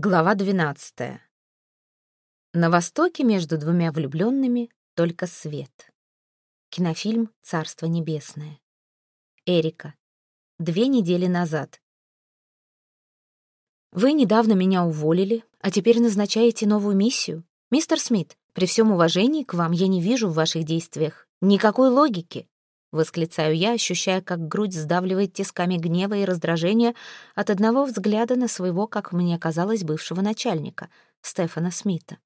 Глава 12. На востоке между двумя влюбленными только свет. Кинофильм «Царство небесное». Эрика. Две недели назад. Вы недавно меня уволили, а теперь назначаете новую миссию? Мистер Смит, при всем уважении к вам я не вижу в ваших действиях никакой логики. Восклицаю я, ощущая, как грудь сдавливает тисками гнева и раздражения от одного взгляда на своего, как мне казалось, бывшего начальника, Стефана Смита.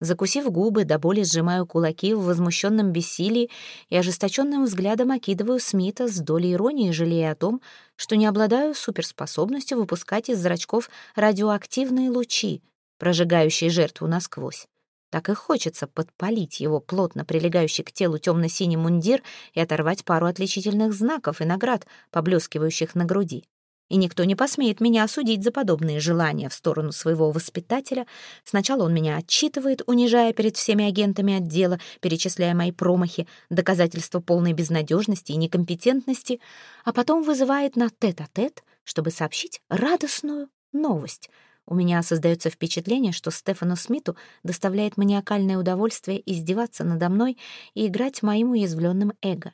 Закусив губы, до боли сжимаю кулаки в возмущенном бессилии и ожесточенным взглядом окидываю Смита с долей иронии, жалея о том, что не обладаю суперспособностью выпускать из зрачков радиоактивные лучи, прожигающие жертву насквозь. Так и хочется подпалить его плотно прилегающий к телу темно-синий мундир и оторвать пару отличительных знаков и наград, поблескивающих на груди. И никто не посмеет меня осудить за подобные желания в сторону своего воспитателя. Сначала он меня отчитывает, унижая перед всеми агентами отдела, перечисляя мои промахи, доказательства полной безнадежности и некомпетентности, а потом вызывает на тет-а-тет, -тет, чтобы сообщить радостную новость — у меня создается впечатление, что Стефану Смиту доставляет маниакальное удовольствие издеваться надо мной и играть моим уязвленным эго.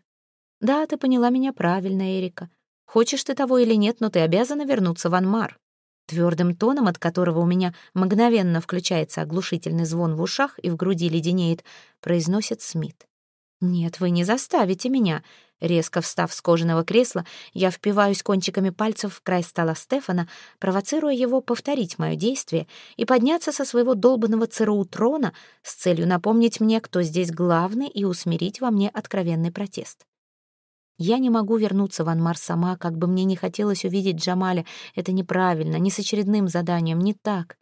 Да, ты поняла меня правильно, Эрика. Хочешь ты того или нет, но ты обязана вернуться в Анмар. Твердым тоном, от которого у меня мгновенно включается оглушительный звон в ушах и в груди леденеет, произносит Смит. «Нет, вы не заставите меня. Резко встав с кожаного кресла, я впиваюсь кончиками пальцев в край стола Стефана, провоцируя его повторить мое действие и подняться со своего долбанного ЦРУ трона с целью напомнить мне, кто здесь главный, и усмирить во мне откровенный протест. Я не могу вернуться в Анмар сама, как бы мне не хотелось увидеть Джамаля. Это неправильно, не с очередным заданием, не так.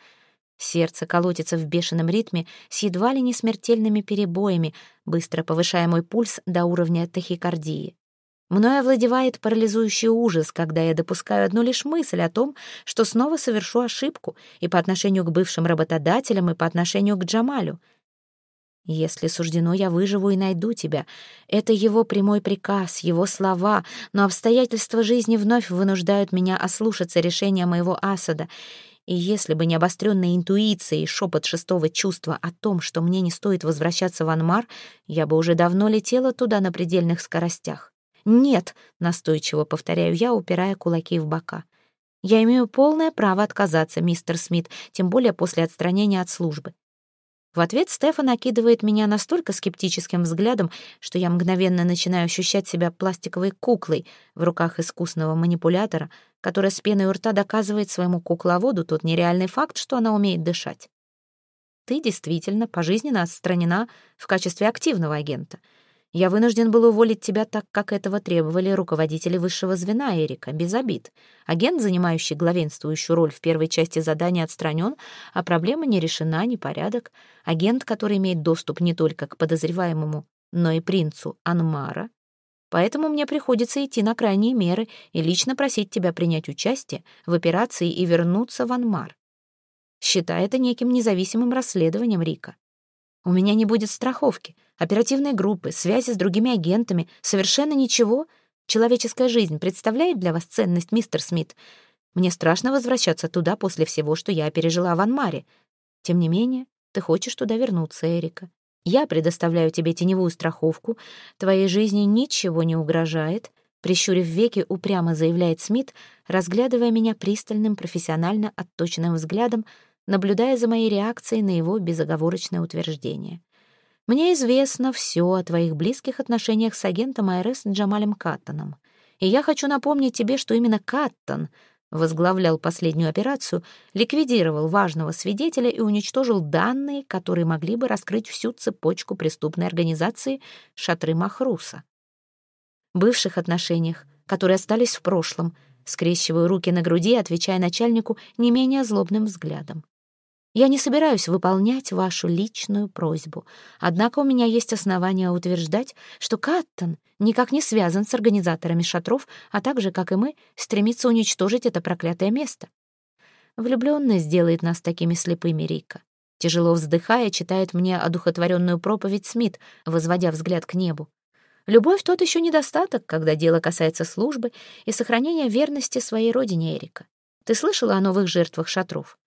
Сердце колотится в бешеном ритме с едва ли не смертельными перебоями, быстро повышая мой пульс до уровня тахикардии. Мною овладевает парализующий ужас, когда я допускаю одну лишь мысль о том, что снова совершу ошибку и по отношению к бывшим работодателям, и по отношению к Джамалю. Если суждено, я выживу и найду тебя. Это его прямой приказ, его слова, но обстоятельства жизни вновь вынуждают меня ослушаться решения моего Асада — и если бы не обостренная интуиция и шепот шестого чувства о том, что мне не стоит возвращаться в Анмар, я бы уже давно летела туда на предельных скоростях. «Нет», — настойчиво повторяю я, упирая кулаки в бока. «Я имею полное право отказаться, мистер Смит, тем более после отстранения от службы. В ответ Стефан окидывает меня настолько скептическим взглядом, что я мгновенно начинаю ощущать себя пластиковой куклой в руках искусного манипулятора, которая с пеной у рта доказывает своему кукловоду тот нереальный факт, что она умеет дышать. Ты действительно пожизненно отстранена в качестве активного агента — я вынужден был уволить тебя так, как этого требовали руководители высшего звена Эрика, без обид. Агент, занимающий главенствующую роль в первой части задания, отстранен, а проблема не решена, не порядок. Агент, который имеет доступ не только к подозреваемому, но и принцу Анмара. Поэтому мне приходится идти на крайние меры и лично просить тебя принять участие в операции и вернуться в Анмар. Считай это неким независимым расследованием Рика. У меня не будет страховки, оперативной группы, связи с другими агентами, совершенно ничего. Человеческая жизнь представляет для вас ценность, мистер Смит. Мне страшно возвращаться туда после всего, что я пережила в Анмаре. Тем не менее, ты хочешь туда вернуться, Эрика. Я предоставляю тебе теневую страховку, твоей жизни ничего не угрожает, прищурив веки, упрямо заявляет Смит, разглядывая меня пристальным, профессионально отточенным взглядом, наблюдая за моей реакцией на его безоговорочное утверждение. «Мне известно все о твоих близких отношениях с агентом АРС Джамалем Каттоном. И я хочу напомнить тебе, что именно Каттон возглавлял последнюю операцию, ликвидировал важного свидетеля и уничтожил данные, которые могли бы раскрыть всю цепочку преступной организации Шатры Махруса. Бывших отношениях, которые остались в прошлом, скрещиваю руки на груди, отвечая начальнику не менее злобным взглядом. Я не собираюсь выполнять вашу личную просьбу, однако у меня есть основания утверждать, что Каттон никак не связан с организаторами шатров, а также, как и мы, стремится уничтожить это проклятое место. Влюбленность делает нас такими слепыми, Рика. Тяжело вздыхая, читает мне одухотворенную проповедь Смит, возводя взгляд к небу. Любовь — тот еще недостаток, когда дело касается службы и сохранения верности своей родине Эрика. Ты слышала о новых жертвах шатров?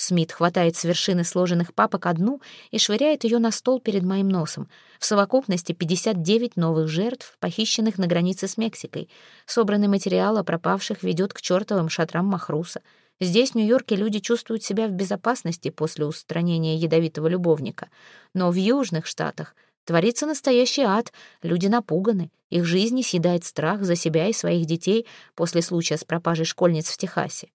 Смит хватает с вершины сложенных папок одну и швыряет ее на стол перед моим носом. В совокупности 59 новых жертв, похищенных на границе с Мексикой. Собранный материал о пропавших ведет к чертовым шатрам Махруса. Здесь, в Нью-Йорке, люди чувствуют себя в безопасности после устранения ядовитого любовника. Но в южных штатах творится настоящий ад. Люди напуганы. Их жизни съедает страх за себя и своих детей после случая с пропажей школьниц в Техасе.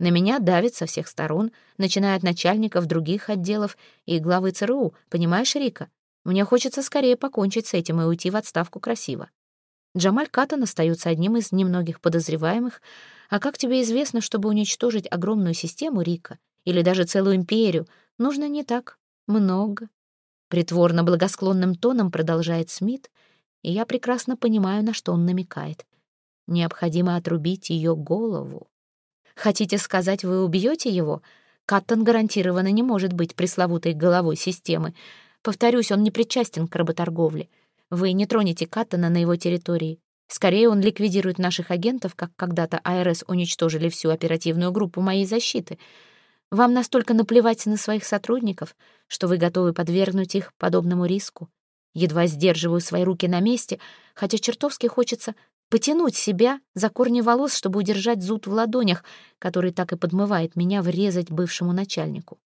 На меня давит со всех сторон, начиная от начальников других отделов и главы ЦРУ, понимаешь, Рика? Мне хочется скорее покончить с этим и уйти в отставку красиво. Джамаль Катан остается одним из немногих подозреваемых. А как тебе известно, чтобы уничтожить огромную систему Рика или даже целую империю, нужно не так много. Притворно благосклонным тоном продолжает Смит, и я прекрасно понимаю, на что он намекает. Необходимо отрубить ее голову. Хотите сказать, вы убьете его? Каттон гарантированно не может быть пресловутой головой системы. Повторюсь, он не причастен к работорговле. Вы не тронете Каттона на его территории. Скорее, он ликвидирует наших агентов, как когда-то АРС уничтожили всю оперативную группу моей защиты. Вам настолько наплевать на своих сотрудников, что вы готовы подвергнуть их подобному риску. Едва сдерживаю свои руки на месте, хотя чертовски хочется потянуть себя за корни волос, чтобы удержать зуд в ладонях, который так и подмывает меня врезать бывшему начальнику.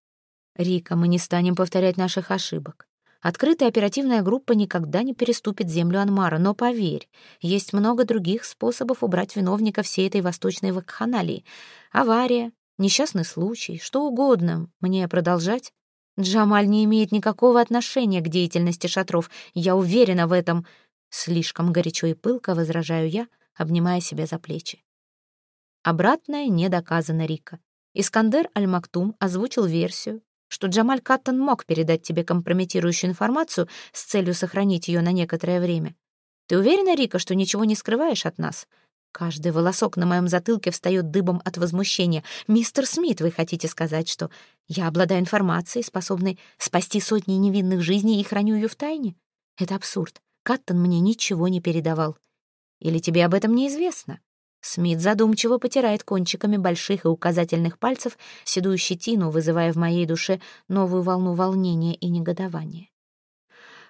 Рика, мы не станем повторять наших ошибок. Открытая оперативная группа никогда не переступит землю Анмара, но поверь, есть много других способов убрать виновника всей этой восточной вакханалии. Авария, несчастный случай, что угодно. Мне продолжать? Джамаль не имеет никакого отношения к деятельности шатров, я уверена в этом. Слишком горячо и пылко возражаю я, обнимая себя за плечи. Обратное не доказано, Рика. Искандер Аль-Мактум озвучил версию, что Джамаль Каттон мог передать тебе компрометирующую информацию с целью сохранить ее на некоторое время. Ты уверена, Рика, что ничего не скрываешь от нас? Каждый волосок на моем затылке встает дыбом от возмущения. «Мистер Смит, вы хотите сказать, что я обладаю информацией, способной спасти сотни невинных жизней и храню ее в тайне? Это абсурд. Каттон мне ничего не передавал. Или тебе об этом неизвестно?» Смит задумчиво потирает кончиками больших и указательных пальцев седую щетину, вызывая в моей душе новую волну волнения и негодования.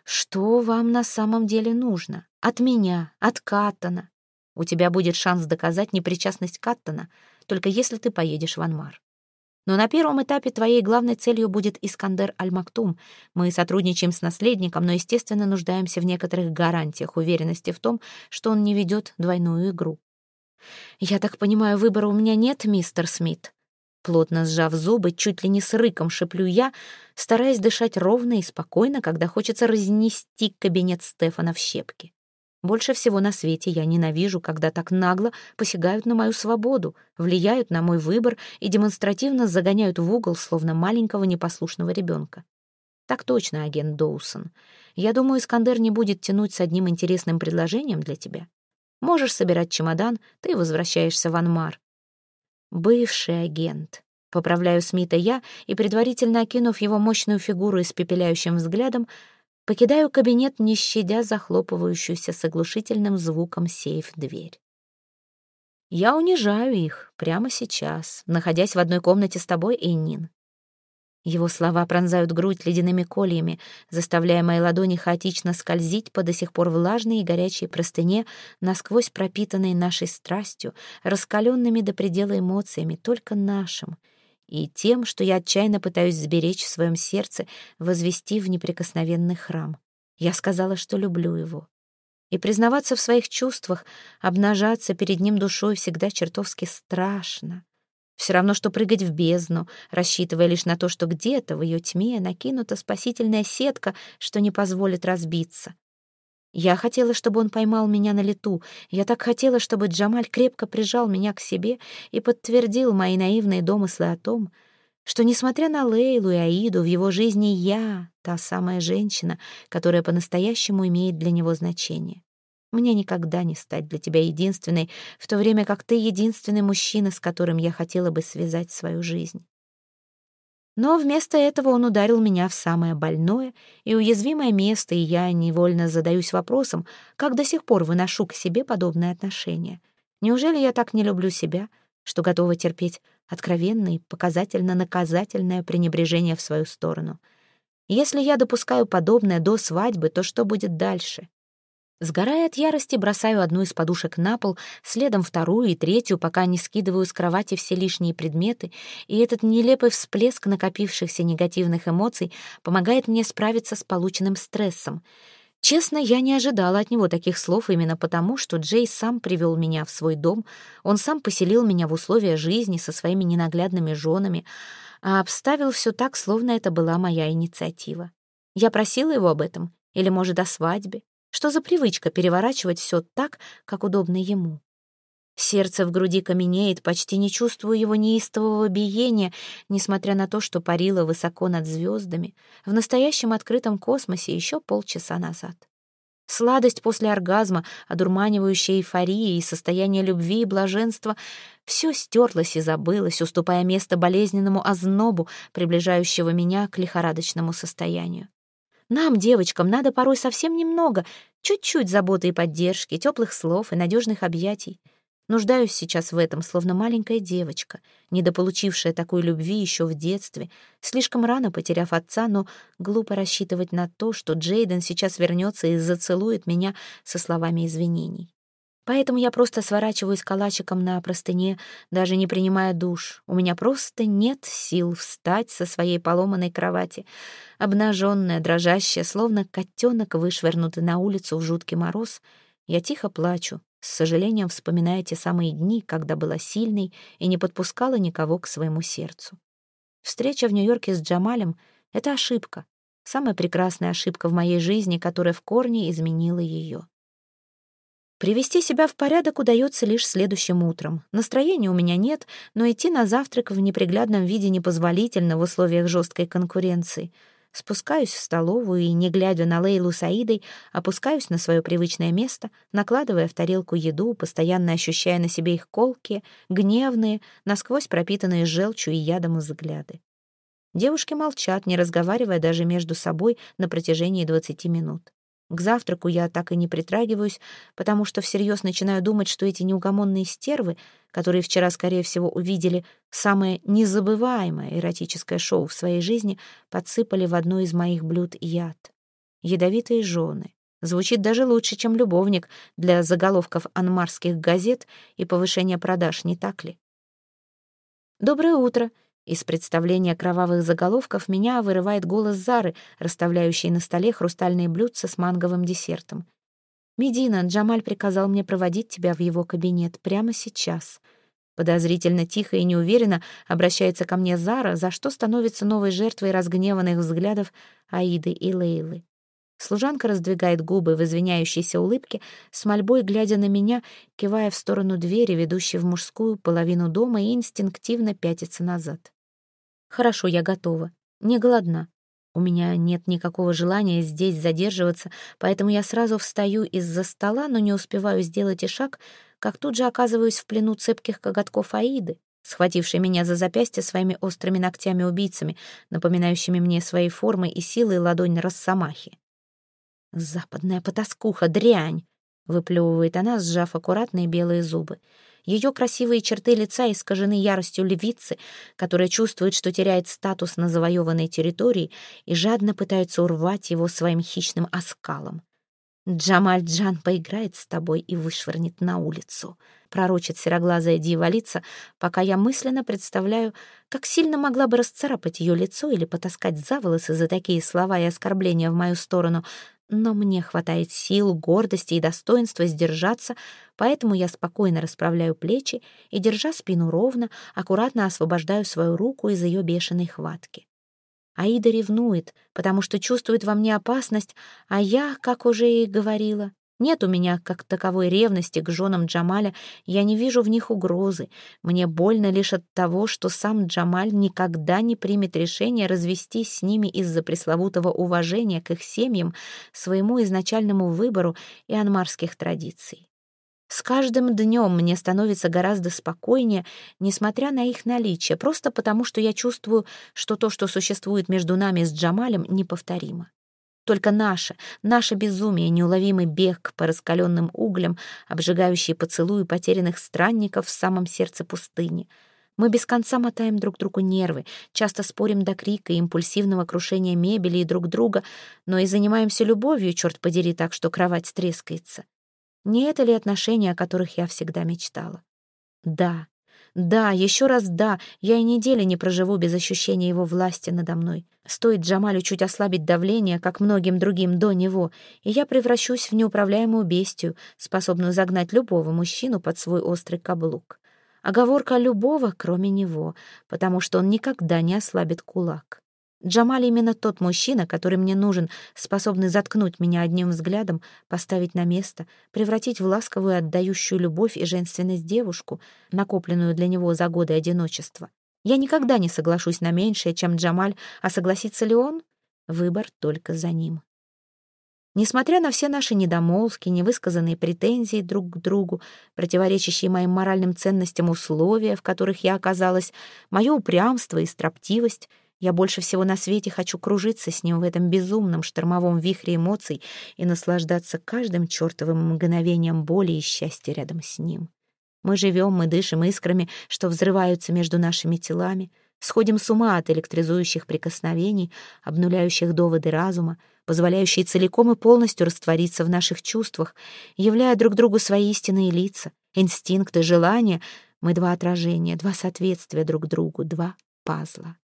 «Что вам на самом деле нужно? От меня, от Каттона? У тебя будет шанс доказать непричастность Каттона, только если ты поедешь в Анмар. Но на первом этапе твоей главной целью будет Искандер Аль-Мактум. Мы сотрудничаем с наследником, но, естественно, нуждаемся в некоторых гарантиях уверенности в том, что он не ведет двойную игру. «Я так понимаю, выбора у меня нет, мистер Смит?» Плотно сжав зубы, чуть ли не с рыком шеплю я, стараясь дышать ровно и спокойно, когда хочется разнести кабинет Стефана в щепки. Больше всего на свете я ненавижу, когда так нагло посягают на мою свободу, влияют на мой выбор и демонстративно загоняют в угол, словно маленького непослушного ребенка. Так точно, агент Доусон. Я думаю, Искандер не будет тянуть с одним интересным предложением для тебя. Можешь собирать чемодан, ты возвращаешься в Анмар. Бывший агент. Поправляю Смита я и, предварительно окинув его мощную фигуру испепеляющим взглядом, Покидаю кабинет, не щадя захлопывающуюся с оглушительным звуком сейф-дверь. Я унижаю их прямо сейчас, находясь в одной комнате с тобой, Эннин. Его слова пронзают грудь ледяными кольями, заставляя мои ладони хаотично скользить по до сих пор влажной и горячей простыне, насквозь пропитанной нашей страстью, раскаленными до предела эмоциями, только нашим — и тем, что я отчаянно пытаюсь сберечь в своем сердце, возвести в неприкосновенный храм. Я сказала, что люблю его. И признаваться в своих чувствах, обнажаться перед ним душой всегда чертовски страшно. Все равно, что прыгать в бездну, рассчитывая лишь на то, что где-то в ее тьме накинута спасительная сетка, что не позволит разбиться. Я хотела, чтобы он поймал меня на лету. Я так хотела, чтобы Джамаль крепко прижал меня к себе и подтвердил мои наивные домыслы о том, что, несмотря на Лейлу и Аиду, в его жизни я — та самая женщина, которая по-настоящему имеет для него значение. Мне никогда не стать для тебя единственной, в то время как ты единственный мужчина, с которым я хотела бы связать свою жизнь. Но вместо этого он ударил меня в самое больное и уязвимое место, и я невольно задаюсь вопросом, как до сих пор выношу к себе подобное отношение. Неужели я так не люблю себя, что готова терпеть откровенное и показательно-наказательное пренебрежение в свою сторону. Если я допускаю подобное до свадьбы, то что будет дальше? Сгорая от ярости, бросаю одну из подушек на пол, следом вторую и третью, пока не скидываю с кровати все лишние предметы, и этот нелепый всплеск накопившихся негативных эмоций помогает мне справиться с полученным стрессом. Честно, я не ожидала от него таких слов именно потому, что Джей сам привел меня в свой дом, он сам поселил меня в условия жизни со своими ненаглядными женами, а обставил все так, словно это была моя инициатива. Я просила его об этом, или, может, о свадьбе, что за привычка переворачивать все так, как удобно ему? Сердце в груди каменеет, почти не чувствую его неистового биения, несмотря на то, что парило высоко над звездами, в настоящем открытом космосе еще полчаса назад. Сладость после оргазма, одурманивающая эйфория и состояние любви и блаженства — все стерлось и забылось, уступая место болезненному ознобу, приближающего меня к лихорадочному состоянию. Нам, девочкам, надо порой совсем немного, чуть-чуть заботы и поддержки, теплых слов и надежных объятий. Нуждаюсь сейчас в этом, словно маленькая девочка, недополучившая такой любви еще в детстве, слишком рано потеряв отца, но глупо рассчитывать на то, что Джейден сейчас вернется и зацелует меня со словами извинений. Поэтому я просто сворачиваюсь калачиком на простыне, даже не принимая душ. У меня просто нет сил встать со своей поломанной кровати. Обнаженная, дрожащая, словно котенок, вышвырнутый на улицу в жуткий мороз, я тихо плачу, с сожалением вспоминая те самые дни, когда была сильной и не подпускала никого к своему сердцу. Встреча в Нью-Йорке с Джамалем — это ошибка, самая прекрасная ошибка в моей жизни, которая в корне изменила ее. Привести себя в порядок удается лишь следующим утром. Настроения у меня нет, но идти на завтрак в неприглядном виде непозволительно в условиях жесткой конкуренции. Спускаюсь в столовую и, не глядя на Лейлу с Аидой, опускаюсь на свое привычное место, накладывая в тарелку еду, постоянно ощущая на себе их колки, гневные, насквозь пропитанные желчью и ядом взгляды. Девушки молчат, не разговаривая даже между собой на протяжении двадцати минут. К завтраку я так и не притрагиваюсь, потому что всерьез начинаю думать, что эти неугомонные стервы, которые вчера, скорее всего, увидели самое незабываемое эротическое шоу в своей жизни, подсыпали в одно из моих блюд яд. Ядовитые жены. Звучит даже лучше, чем любовник для заголовков анмарских газет и повышения продаж, не так ли? «Доброе утро!» Из представления кровавых заголовков меня вырывает голос Зары, расставляющей на столе хрустальные блюдца с манговым десертом. «Медина, Джамаль приказал мне проводить тебя в его кабинет прямо сейчас». Подозрительно тихо и неуверенно обращается ко мне Зара, за что становится новой жертвой разгневанных взглядов Аиды и Лейлы. Служанка раздвигает губы в извиняющейся улыбке, с мольбой глядя на меня, кивая в сторону двери, ведущей в мужскую половину дома, и инстинктивно пятится назад. «Хорошо, я готова. Не голодна. У меня нет никакого желания здесь задерживаться, поэтому я сразу встаю из-за стола, но не успеваю сделать и шаг, как тут же оказываюсь в плену цепких коготков Аиды, схватившей меня за запястье своими острыми ногтями-убийцами, напоминающими мне своей формой и силой ладонь Росомахи. «Западная потаскуха, дрянь!» — выплевывает она, сжав аккуратные белые зубы. Ее красивые черты лица искажены яростью львицы, которая чувствует, что теряет статус на завоеванной территории и жадно пытается урвать его своим хищным оскалом. «Джамаль Джан поиграет с тобой и вышвырнет на улицу», — пророчит сероглазая дьяволица, пока я мысленно представляю, как сильно могла бы расцарапать ее лицо или потаскать за волосы за такие слова и оскорбления в мою сторону, но мне хватает сил, гордости и достоинства сдержаться, поэтому я спокойно расправляю плечи и, держа спину ровно, аккуратно освобождаю свою руку из ее бешеной хватки. Аида ревнует, потому что чувствует во мне опасность, а я, как уже и говорила, нет у меня как таковой ревности к женам Джамаля, я не вижу в них угрозы. Мне больно лишь от того, что сам Джамаль никогда не примет решение развестись с ними из-за пресловутого уважения к их семьям, своему изначальному выбору и анмарских традиций. С каждым днем мне становится гораздо спокойнее, несмотря на их наличие, просто потому что я чувствую, что то, что существует между нами с Джамалем, неповторимо. Только наше, наше безумие, неуловимый бег по раскаленным углям, обжигающие поцелуи потерянных странников в самом сердце пустыни. Мы без конца мотаем друг другу нервы, часто спорим до крика и импульсивного крушения мебели и друг друга, но и занимаемся любовью, черт подери, так что кровать трескается. Не это ли отношения, о которых я всегда мечтала? Да, да, еще раз да, я и недели не проживу без ощущения его власти надо мной. Стоит Джамалю чуть ослабить давление, как многим другим до него, и я превращусь в неуправляемую бестию, способную загнать любого мужчину под свой острый каблук. Оговорка любого, кроме него, потому что он никогда не ослабит кулак. Джамаль именно тот мужчина, который мне нужен, способный заткнуть меня одним взглядом, поставить на место, превратить в ласковую, отдающую любовь и женственность девушку, накопленную для него за годы одиночества. Я никогда не соглашусь на меньшее, чем Джамаль, а согласится ли он? Выбор только за ним. Несмотря на все наши недомолвки, невысказанные претензии друг к другу, противоречащие моим моральным ценностям условия, в которых я оказалась, мое упрямство и строптивость — я больше всего на свете хочу кружиться с ним в этом безумном штормовом вихре эмоций и наслаждаться каждым чертовым мгновением боли и счастья рядом с ним. Мы живем, мы дышим искрами, что взрываются между нашими телами, сходим с ума от электризующих прикосновений, обнуляющих доводы разума, позволяющие целиком и полностью раствориться в наших чувствах, являя друг другу свои истинные лица, инстинкты, желания. Мы два отражения, два соответствия друг другу, два пазла.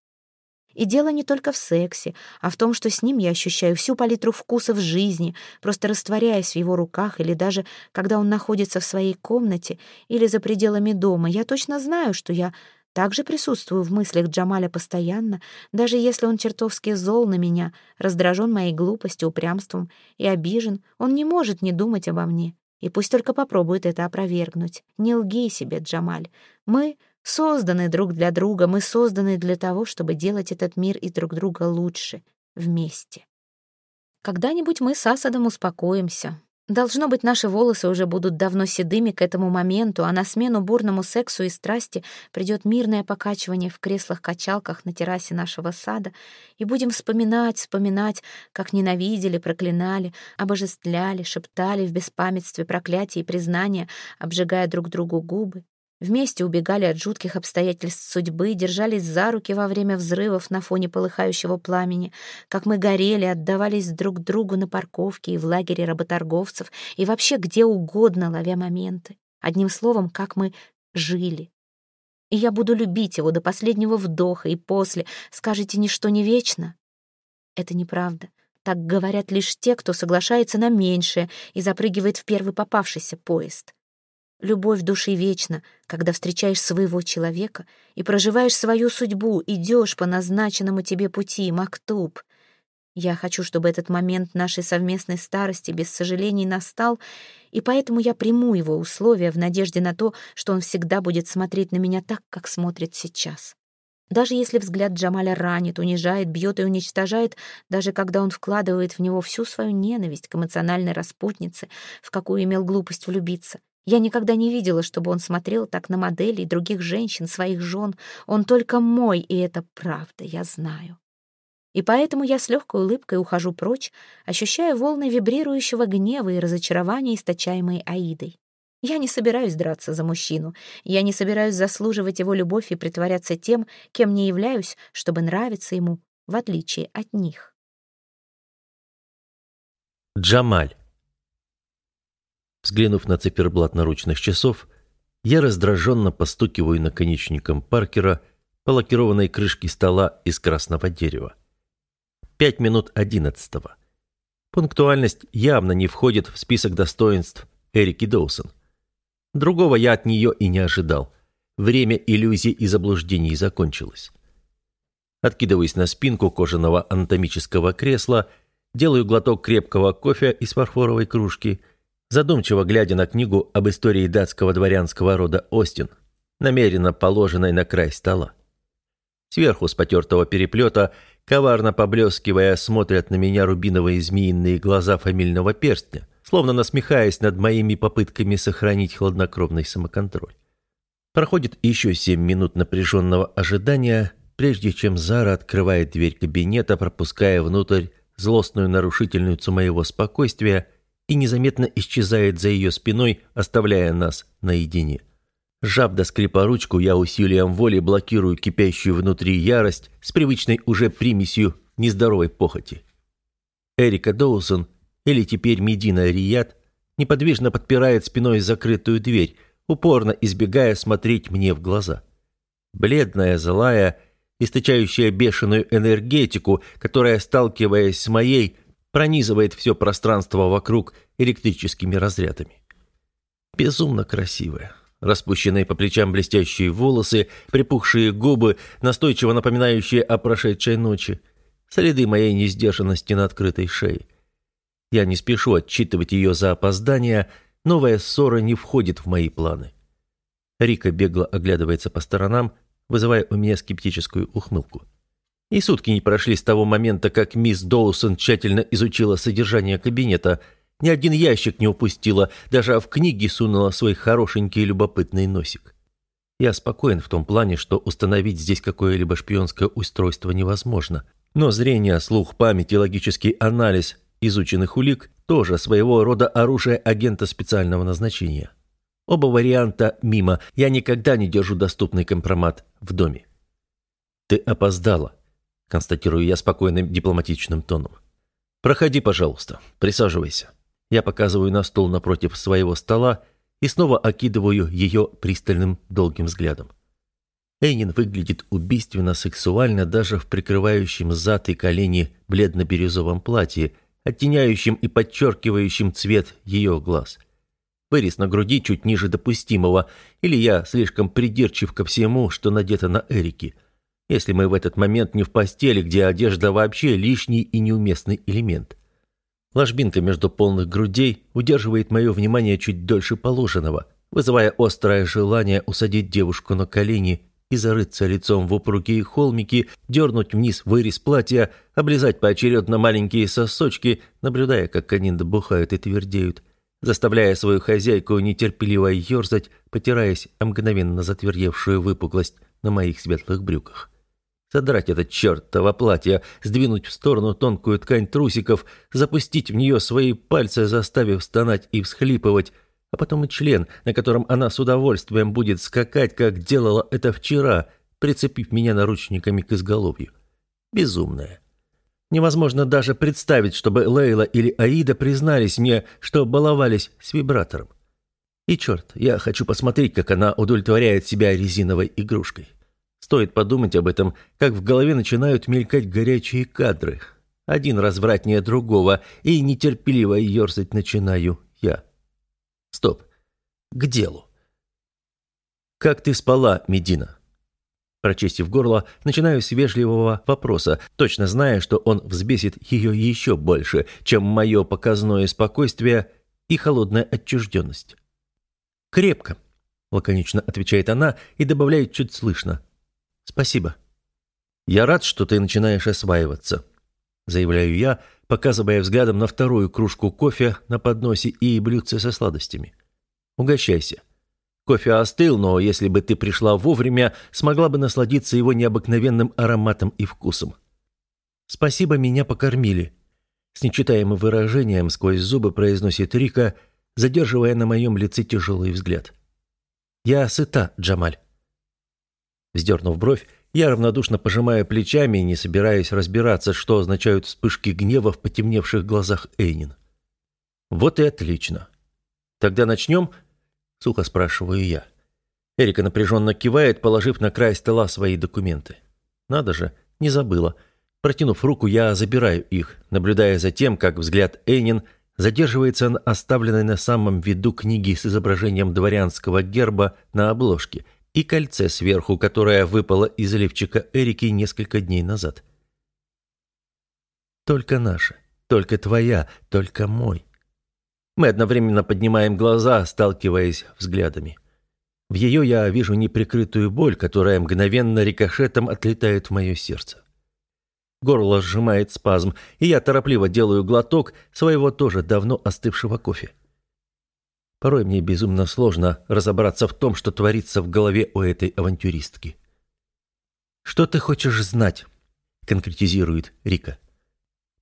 И дело не только в сексе, а в том, что с ним я ощущаю всю палитру вкусов жизни, просто растворяясь в его руках или даже когда он находится в своей комнате или за пределами дома. Я точно знаю, что я также присутствую в мыслях Джамаля постоянно, даже если он чертовски зол на меня, раздражен моей глупостью, упрямством и обижен, он не может не думать обо мне. И пусть только попробует это опровергнуть. Не лги себе, Джамаль. Мы созданы друг для друга, мы созданы для того, чтобы делать этот мир и друг друга лучше, вместе. Когда-нибудь мы с Асадом успокоимся. Должно быть, наши волосы уже будут давно седыми к этому моменту, а на смену бурному сексу и страсти придет мирное покачивание в креслах-качалках на террасе нашего сада, и будем вспоминать, вспоминать, как ненавидели, проклинали, обожествляли, шептали в беспамятстве проклятия и признания, обжигая друг другу губы, Вместе убегали от жутких обстоятельств судьбы, держались за руки во время взрывов на фоне полыхающего пламени, как мы горели, отдавались друг другу на парковке и в лагере работорговцев, и вообще где угодно, ловя моменты. Одним словом, как мы жили. И я буду любить его до последнего вдоха и после. Скажете, ничто не вечно? Это неправда. Так говорят лишь те, кто соглашается на меньшее и запрыгивает в первый попавшийся поезд. Любовь души вечна, когда встречаешь своего человека и проживаешь свою судьбу, идешь по назначенному тебе пути, Мактуб. Я хочу, чтобы этот момент нашей совместной старости без сожалений настал, и поэтому я приму его условия в надежде на то, что он всегда будет смотреть на меня так, как смотрит сейчас. Даже если взгляд Джамаля ранит, унижает, бьет и уничтожает, даже когда он вкладывает в него всю свою ненависть к эмоциональной распутнице, в какую имел глупость влюбиться, я никогда не видела, чтобы он смотрел так на моделей других женщин, своих жен. Он только мой, и это правда, я знаю. И поэтому я с легкой улыбкой ухожу прочь, ощущая волны вибрирующего гнева и разочарования, источаемые Аидой. Я не собираюсь драться за мужчину. Я не собираюсь заслуживать его любовь и притворяться тем, кем не являюсь, чтобы нравиться ему, в отличие от них. Джамаль Взглянув на циферблат наручных часов, я раздраженно постукиваю наконечником Паркера по лакированной крышке стола из красного дерева. Пять минут одиннадцатого. Пунктуальность явно не входит в список достоинств Эрики Доусон. Другого я от нее и не ожидал. Время иллюзий и заблуждений закончилось. Откидываясь на спинку кожаного анатомического кресла, делаю глоток крепкого кофе из фарфоровой кружки – задумчиво глядя на книгу об истории датского дворянского рода Остин, намеренно положенной на край стола. Сверху с потертого переплета, коварно поблескивая, смотрят на меня рубиновые змеиные глаза фамильного перстня, словно насмехаясь над моими попытками сохранить хладнокровный самоконтроль. Проходит еще семь минут напряженного ожидания, прежде чем Зара открывает дверь кабинета, пропуская внутрь злостную нарушительницу моего спокойствия и незаметно исчезает за ее спиной, оставляя нас наедине. Сжав до скрипа ручку, я усилием воли блокирую кипящую внутри ярость с привычной уже примесью нездоровой похоти. Эрика Доусон, или теперь Медина Рият, неподвижно подпирает спиной закрытую дверь, упорно избегая смотреть мне в глаза. Бледная, злая, источающая бешеную энергетику, которая, сталкиваясь с моей, пронизывает все пространство вокруг электрическими разрядами. Безумно красивая. Распущенные по плечам блестящие волосы, припухшие губы, настойчиво напоминающие о прошедшей ночи, следы моей несдержанности на открытой шее. Я не спешу отчитывать ее за опоздание, новая ссора не входит в мои планы. Рика бегло оглядывается по сторонам, вызывая у меня скептическую ухмылку. И сутки не прошли с того момента, как мисс Доусон тщательно изучила содержание кабинета. Ни один ящик не упустила, даже в книге сунула свой хорошенький любопытный носик. Я спокоен в том плане, что установить здесь какое-либо шпионское устройство невозможно. Но зрение, слух, память и логический анализ изученных улик тоже своего рода оружие агента специального назначения. Оба варианта мимо. Я никогда не держу доступный компромат в доме. «Ты опоздала», — констатирую я спокойным дипломатичным тоном. «Проходи, пожалуйста, присаживайся». Я показываю на стол напротив своего стола и снова окидываю ее пристальным долгим взглядом. Эйнин выглядит убийственно сексуально даже в прикрывающем зад и колени бледно-бирюзовом платье, оттеняющем и подчеркивающем цвет ее глаз — Вырез на груди чуть ниже допустимого, или я слишком придирчив ко всему, что надето на Эрике. Если мы в этот момент не в постели, где одежда вообще лишний и неуместный элемент. Ложбинка между полных грудей удерживает мое внимание чуть дольше положенного, вызывая острое желание усадить девушку на колени и зарыться лицом в упругие холмики, дернуть вниз вырез платья, облизать поочередно маленькие сосочки, наблюдая, как они добухают и твердеют заставляя свою хозяйку нетерпеливо ерзать, потираясь о мгновенно затвердевшую выпуклость на моих светлых брюках. Содрать это чертово платье, сдвинуть в сторону тонкую ткань трусиков, запустить в нее свои пальцы, заставив стонать и всхлипывать, а потом и член, на котором она с удовольствием будет скакать, как делала это вчера, прицепив меня наручниками к изголовью. Безумная. Невозможно даже представить, чтобы Лейла или Аида признались мне, что баловались с вибратором. И черт, я хочу посмотреть, как она удовлетворяет себя резиновой игрушкой. Стоит подумать об этом, как в голове начинают мелькать горячие кадры. Один развратнее другого, и нетерпеливо ерзать начинаю я. Стоп. К делу. «Как ты спала, Медина?» Прочистив горло, начинаю с вежливого вопроса, точно зная, что он взбесит ее еще больше, чем мое показное спокойствие и холодная отчужденность. «Крепко», — лаконично отвечает она и добавляет чуть слышно. «Спасибо». «Я рад, что ты начинаешь осваиваться», — заявляю я, показывая взглядом на вторую кружку кофе на подносе и блюдце со сладостями. «Угощайся». Кофе остыл, но если бы ты пришла вовремя, смогла бы насладиться его необыкновенным ароматом и вкусом. «Спасибо, меня покормили», — с нечитаемым выражением сквозь зубы произносит Рика, задерживая на моем лице тяжелый взгляд. «Я сыта, Джамаль». Вздернув бровь, я равнодушно пожимаю плечами и не собираюсь разбираться, что означают вспышки гнева в потемневших глазах Эйнин. «Вот и отлично. Тогда начнем?» Сухо спрашиваю я. Эрика напряженно кивает, положив на край стола свои документы. Надо же, не забыла. Протянув руку, я забираю их, наблюдая за тем, как взгляд Эйнин задерживается на оставленной на самом виду книги с изображением дворянского герба на обложке и кольце сверху, которое выпало из лифчика Эрики несколько дней назад. «Только наша, только твоя, только мой», мы одновременно поднимаем глаза, сталкиваясь взглядами. В ее я вижу неприкрытую боль, которая мгновенно рикошетом отлетает в мое сердце. Горло сжимает спазм, и я торопливо делаю глоток своего тоже давно остывшего кофе. Порой мне безумно сложно разобраться в том, что творится в голове у этой авантюристки. «Что ты хочешь знать?» — конкретизирует Рика.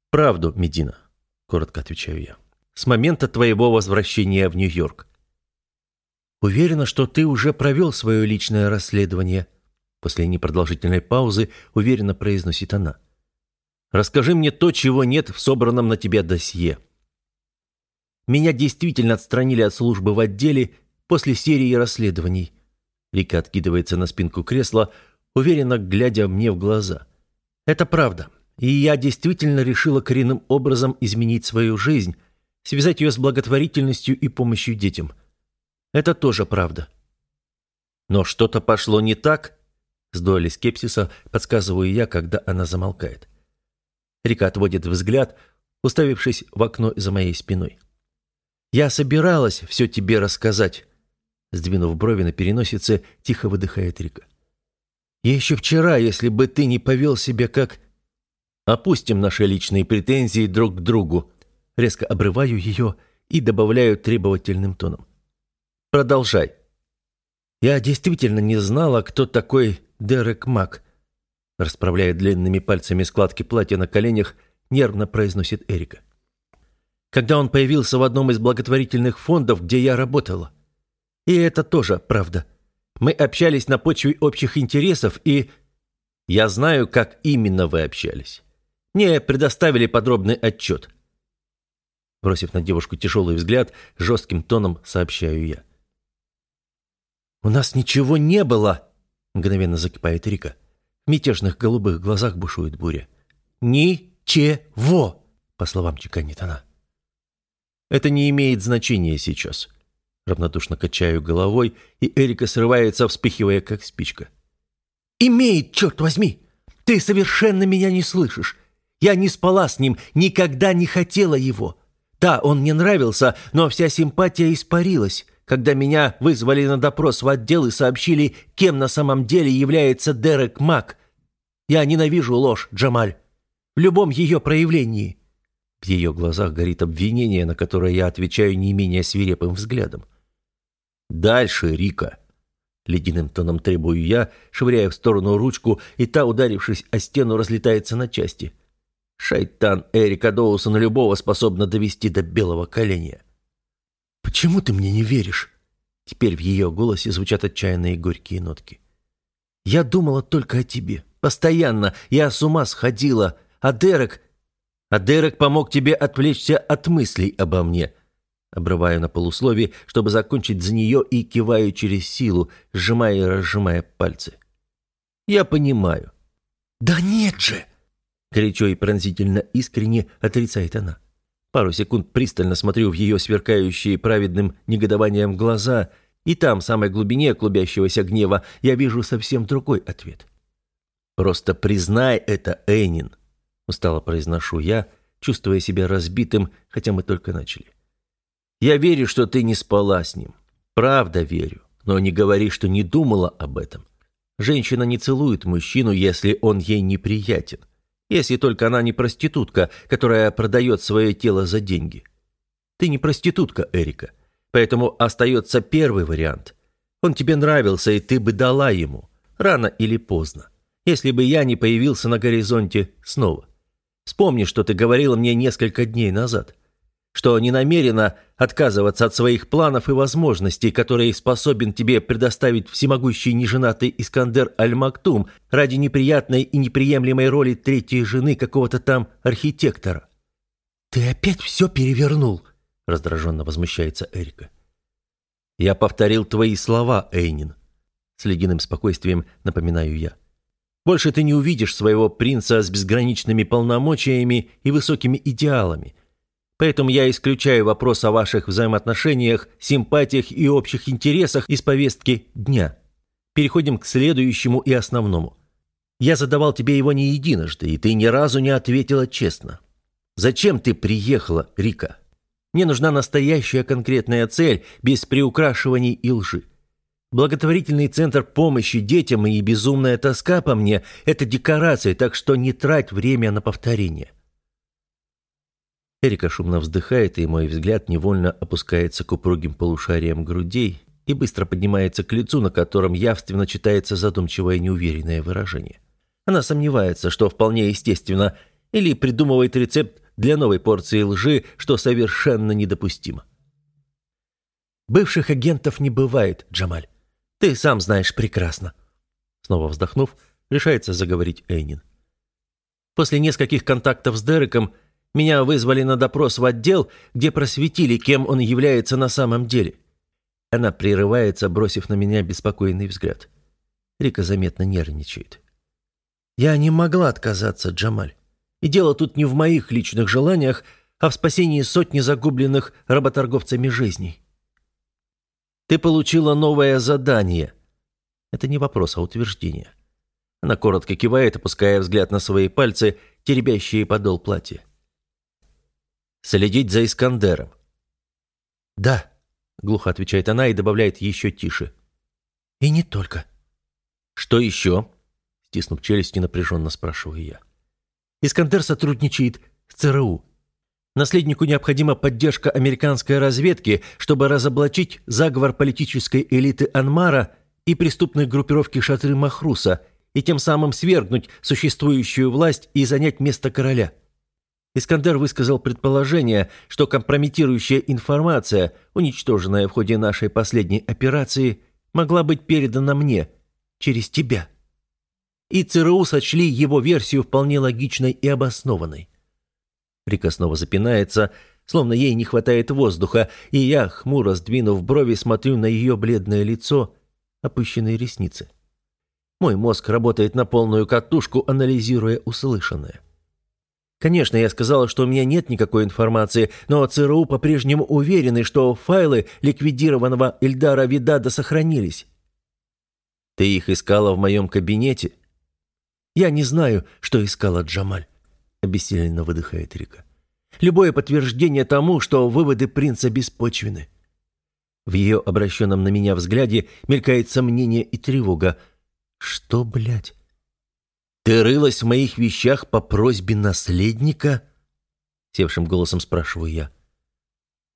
«Правду, Медина», — коротко отвечаю я. «С момента твоего возвращения в Нью-Йорк». «Уверена, что ты уже провел свое личное расследование», — после непродолжительной паузы уверенно произносит она. «Расскажи мне то, чего нет в собранном на тебя досье». Меня действительно отстранили от службы в отделе после серии расследований. Рика откидывается на спинку кресла, уверенно глядя мне в глаза. Это правда. И я действительно решила коренным образом изменить свою жизнь, связать ее с благотворительностью и помощью детям. Это тоже правда. Но что-то пошло не так, с долей скепсиса подсказываю я, когда она замолкает. Рика отводит взгляд, уставившись в окно за моей спиной. «Я собиралась все тебе рассказать», Сдвинув брови на переносице, тихо выдыхает Рика. «Я еще вчера, если бы ты не повел себя как...» «Опустим наши личные претензии друг к другу». Резко обрываю ее и добавляю требовательным тоном. «Продолжай». «Я действительно не знала, кто такой Дерек Мак», расправляя длинными пальцами складки платья на коленях, нервно произносит Эрика. «Когда он появился в одном из благотворительных фондов, где я работала. И это тоже правда. Мы общались на почве общих интересов, и... Я знаю, как именно вы общались. Мне предоставили подробный отчет. Бросив на девушку тяжелый взгляд, жестким тоном сообщаю я. «У нас ничего не было!» — мгновенно закипает Рика. В мятежных голубых глазах бушует буря. «Ничего!» — по словам чеканит она. «Это не имеет значения сейчас. Равнодушно качаю головой, и Эрика срывается, вспыхивая, как спичка. «Имеет, черт возьми! Ты совершенно меня не слышишь! Я не спала с ним, никогда не хотела его! Да, он мне нравился, но вся симпатия испарилась, когда меня вызвали на допрос в отдел и сообщили, кем на самом деле является Дерек Мак. Я ненавижу ложь, Джамаль, в любом ее проявлении». В ее глазах горит обвинение, на которое я отвечаю не менее свирепым взглядом. «Дальше, Рика!» Ледяным тоном требую я, швыряя в сторону ручку, и та, ударившись о стену, разлетается на части. Шайтан Эрика Доусона любого способна довести до белого коленя. «Почему ты мне не веришь?» Теперь в ее голосе звучат отчаянные горькие нотки. «Я думала только о тебе. Постоянно. Я с ума сходила. А Дерек... А Дерек помог тебе отвлечься от мыслей обо мне. Обрываю на полусловие, чтобы закончить за нее и киваю через силу, сжимая и разжимая пальцы. «Я понимаю». «Да нет же!» Горячо и пронзительно искренне отрицает она. Пару секунд пристально смотрю в ее сверкающие праведным негодованием глаза, и там, в самой глубине клубящегося гнева, я вижу совсем другой ответ. «Просто признай это, Эйнин», — устало произношу я, чувствуя себя разбитым, хотя мы только начали. Я верю, что ты не спала с ним. Правда верю. Но не говори, что не думала об этом. Женщина не целует мужчину, если он ей неприятен. Если только она не проститутка, которая продает свое тело за деньги. Ты не проститутка, Эрика. Поэтому остается первый вариант. Он тебе нравился, и ты бы дала ему. Рано или поздно. Если бы я не появился на горизонте снова. Вспомни, что ты говорила мне несколько дней назад что не намерена отказываться от своих планов и возможностей, которые способен тебе предоставить всемогущий неженатый Искандер Аль-Мактум ради неприятной и неприемлемой роли третьей жены какого-то там архитектора. «Ты опять все перевернул», — раздраженно возмущается Эрика. «Я повторил твои слова, Эйнин», — с ледяным спокойствием напоминаю я. «Больше ты не увидишь своего принца с безграничными полномочиями и высокими идеалами, Поэтому я исключаю вопрос о ваших взаимоотношениях, симпатиях и общих интересах из повестки дня. Переходим к следующему и основному. Я задавал тебе его не единожды, и ты ни разу не ответила честно. Зачем ты приехала, Рика? Мне нужна настоящая конкретная цель, без приукрашиваний и лжи. Благотворительный центр помощи детям и безумная тоска по мне – это декорации, так что не трать время на повторение. Эрика шумно вздыхает, и мой взгляд невольно опускается к упругим полушариям грудей и быстро поднимается к лицу, на котором явственно читается задумчивое неуверенное выражение. Она сомневается, что вполне естественно, или придумывает рецепт для новой порции лжи, что совершенно недопустимо. «Бывших агентов не бывает, Джамаль. Ты сам знаешь прекрасно». Снова вздохнув, решается заговорить Эйнин. После нескольких контактов с Дереком меня вызвали на допрос в отдел, где просветили, кем он является на самом деле. Она прерывается, бросив на меня беспокойный взгляд. Рика заметно нервничает. «Я не могла отказаться, Джамаль. И дело тут не в моих личных желаниях, а в спасении сотни загубленных работорговцами жизней». «Ты получила новое задание». Это не вопрос, а утверждение. Она коротко кивает, опуская взгляд на свои пальцы, теребящие подол платья. «Следить за Искандером». «Да», — глухо отвечает она и добавляет еще тише. «И не только». «Что еще?» — стиснув челюсти, напряженно спрашиваю я. «Искандер сотрудничает с ЦРУ. Наследнику необходима поддержка американской разведки, чтобы разоблачить заговор политической элиты Анмара и преступной группировки Шатры Махруса и тем самым свергнуть существующую власть и занять место короля». Искандер высказал предположение, что компрометирующая информация, уничтоженная в ходе нашей последней операции, могла быть передана мне, через тебя. И ЦРУ сочли его версию вполне логичной и обоснованной. Рика снова запинается, словно ей не хватает воздуха, и я, хмуро сдвинув брови, смотрю на ее бледное лицо, опущенные ресницы. Мой мозг работает на полную катушку, анализируя услышанное. Конечно, я сказала, что у меня нет никакой информации, но ЦРУ по-прежнему уверены, что файлы ликвидированного Ильдара Видада сохранились. Ты их искала в моем кабинете? Я не знаю, что искала Джамаль, обессиленно выдыхает Рика. Любое подтверждение тому, что выводы принца беспочвены. В ее обращенном на меня взгляде мелькает сомнение и тревога. Что, блядь? «Ты рылась в моих вещах по просьбе наследника?» Севшим голосом спрашиваю я.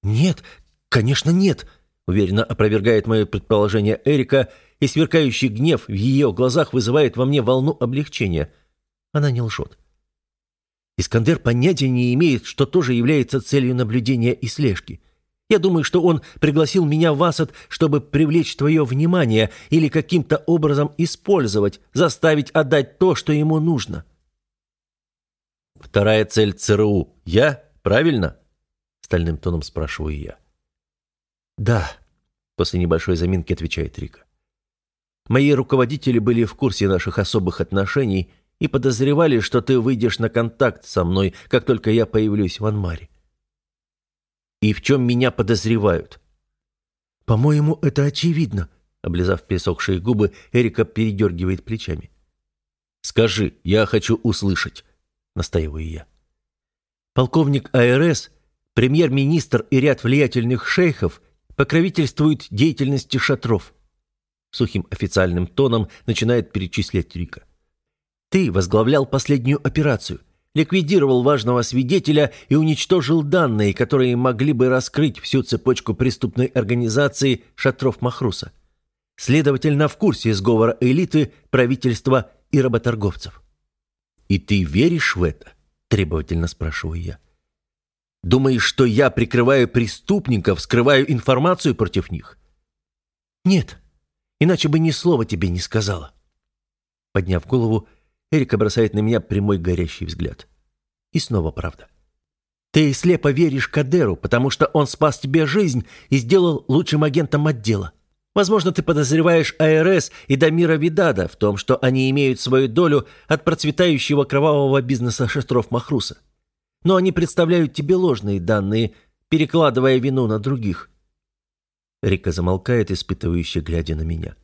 «Нет, конечно, нет», — уверенно опровергает мое предположение Эрика, и сверкающий гнев в ее глазах вызывает во мне волну облегчения. Она не лжет. Искандер понятия не имеет, что тоже является целью наблюдения и слежки. Я думаю, что он пригласил меня в Асад, чтобы привлечь твое внимание или каким-то образом использовать, заставить отдать то, что ему нужно». «Вторая цель ЦРУ – я, правильно?» – стальным тоном спрашиваю я. «Да», – после небольшой заминки отвечает Рика. «Мои руководители были в курсе наших особых отношений и подозревали, что ты выйдешь на контакт со мной, как только я появлюсь в Анмаре. И в чем меня подозревают? По-моему, это очевидно. Облизав пересохшие губы, Эрика передергивает плечами. «Скажи, я хочу услышать», — настаиваю я. Полковник АРС, премьер-министр и ряд влиятельных шейхов покровительствуют деятельности шатров. Сухим официальным тоном начинает перечислять Рика. Ты возглавлял последнюю операцию — ликвидировал важного свидетеля и уничтожил данные, которые могли бы раскрыть всю цепочку преступной организации шатров Махруса. Следовательно, в курсе сговора элиты, правительства и работорговцев. «И ты веришь в это?» – требовательно спрашиваю я. «Думаешь, что я прикрываю преступников, скрываю информацию против них?» «Нет, иначе бы ни слова тебе не сказала». Подняв голову, Эрика бросает на меня прямой горящий взгляд. И снова правда. Ты слепо веришь Кадеру, потому что он спас тебе жизнь и сделал лучшим агентом отдела. Возможно, ты подозреваешь АРС и Дамира Видада в том, что они имеют свою долю от процветающего кровавого бизнеса шестров Махруса. Но они представляют тебе ложные данные, перекладывая вину на других. Рика замолкает, испытывающе глядя на меня.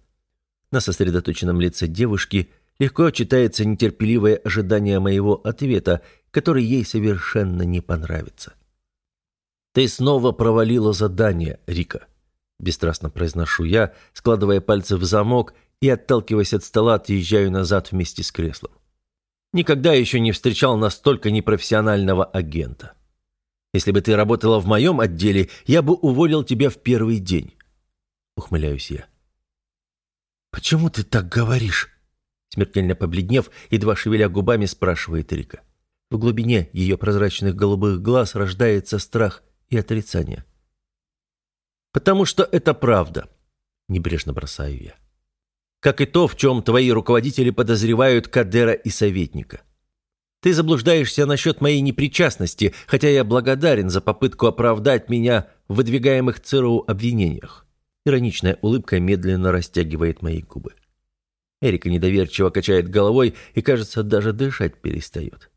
На сосредоточенном лице девушки легко читается нетерпеливое ожидание моего ответа, который ей совершенно не понравится. «Ты снова провалила задание, Рика», – бесстрастно произношу я, складывая пальцы в замок и, отталкиваясь от стола, отъезжаю назад вместе с креслом. Никогда еще не встречал настолько непрофессионального агента. Если бы ты работала в моем отделе, я бы уволил тебя в первый день. Ухмыляюсь я. «Почему ты так говоришь?» Смертельно побледнев, едва шевеля губами, спрашивает Рика. В глубине ее прозрачных голубых глаз рождается страх и отрицание. «Потому что это правда», — небрежно бросаю я. «Как и то, в чем твои руководители подозревают Кадера и советника. Ты заблуждаешься насчет моей непричастности, хотя я благодарен за попытку оправдать меня в выдвигаемых ЦРУ обвинениях. Ироничная улыбка медленно растягивает мои губы. Эрика недоверчиво качает головой и, кажется, даже дышать перестает.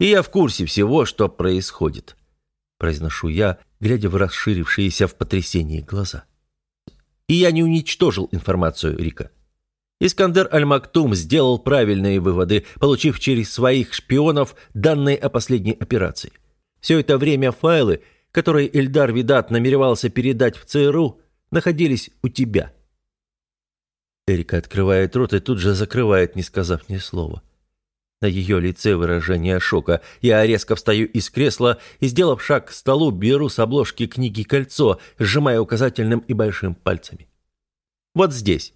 «И я в курсе всего, что происходит», — произношу я, глядя в расширившиеся в потрясении глаза. «И я не уничтожил информацию, Рика. Искандер Аль-Мактум сделал правильные выводы, получив через своих шпионов данные о последней операции. Все это время файлы, которые Эльдар Видат намеревался передать в ЦРУ, находились у тебя. Эрика открывает рот и тут же закрывает, не сказав ни слова. На ее лице выражение шока. Я резко встаю из кресла и, сделав шаг к столу, беру с обложки книги кольцо, сжимая указательным и большим пальцами. Вот здесь,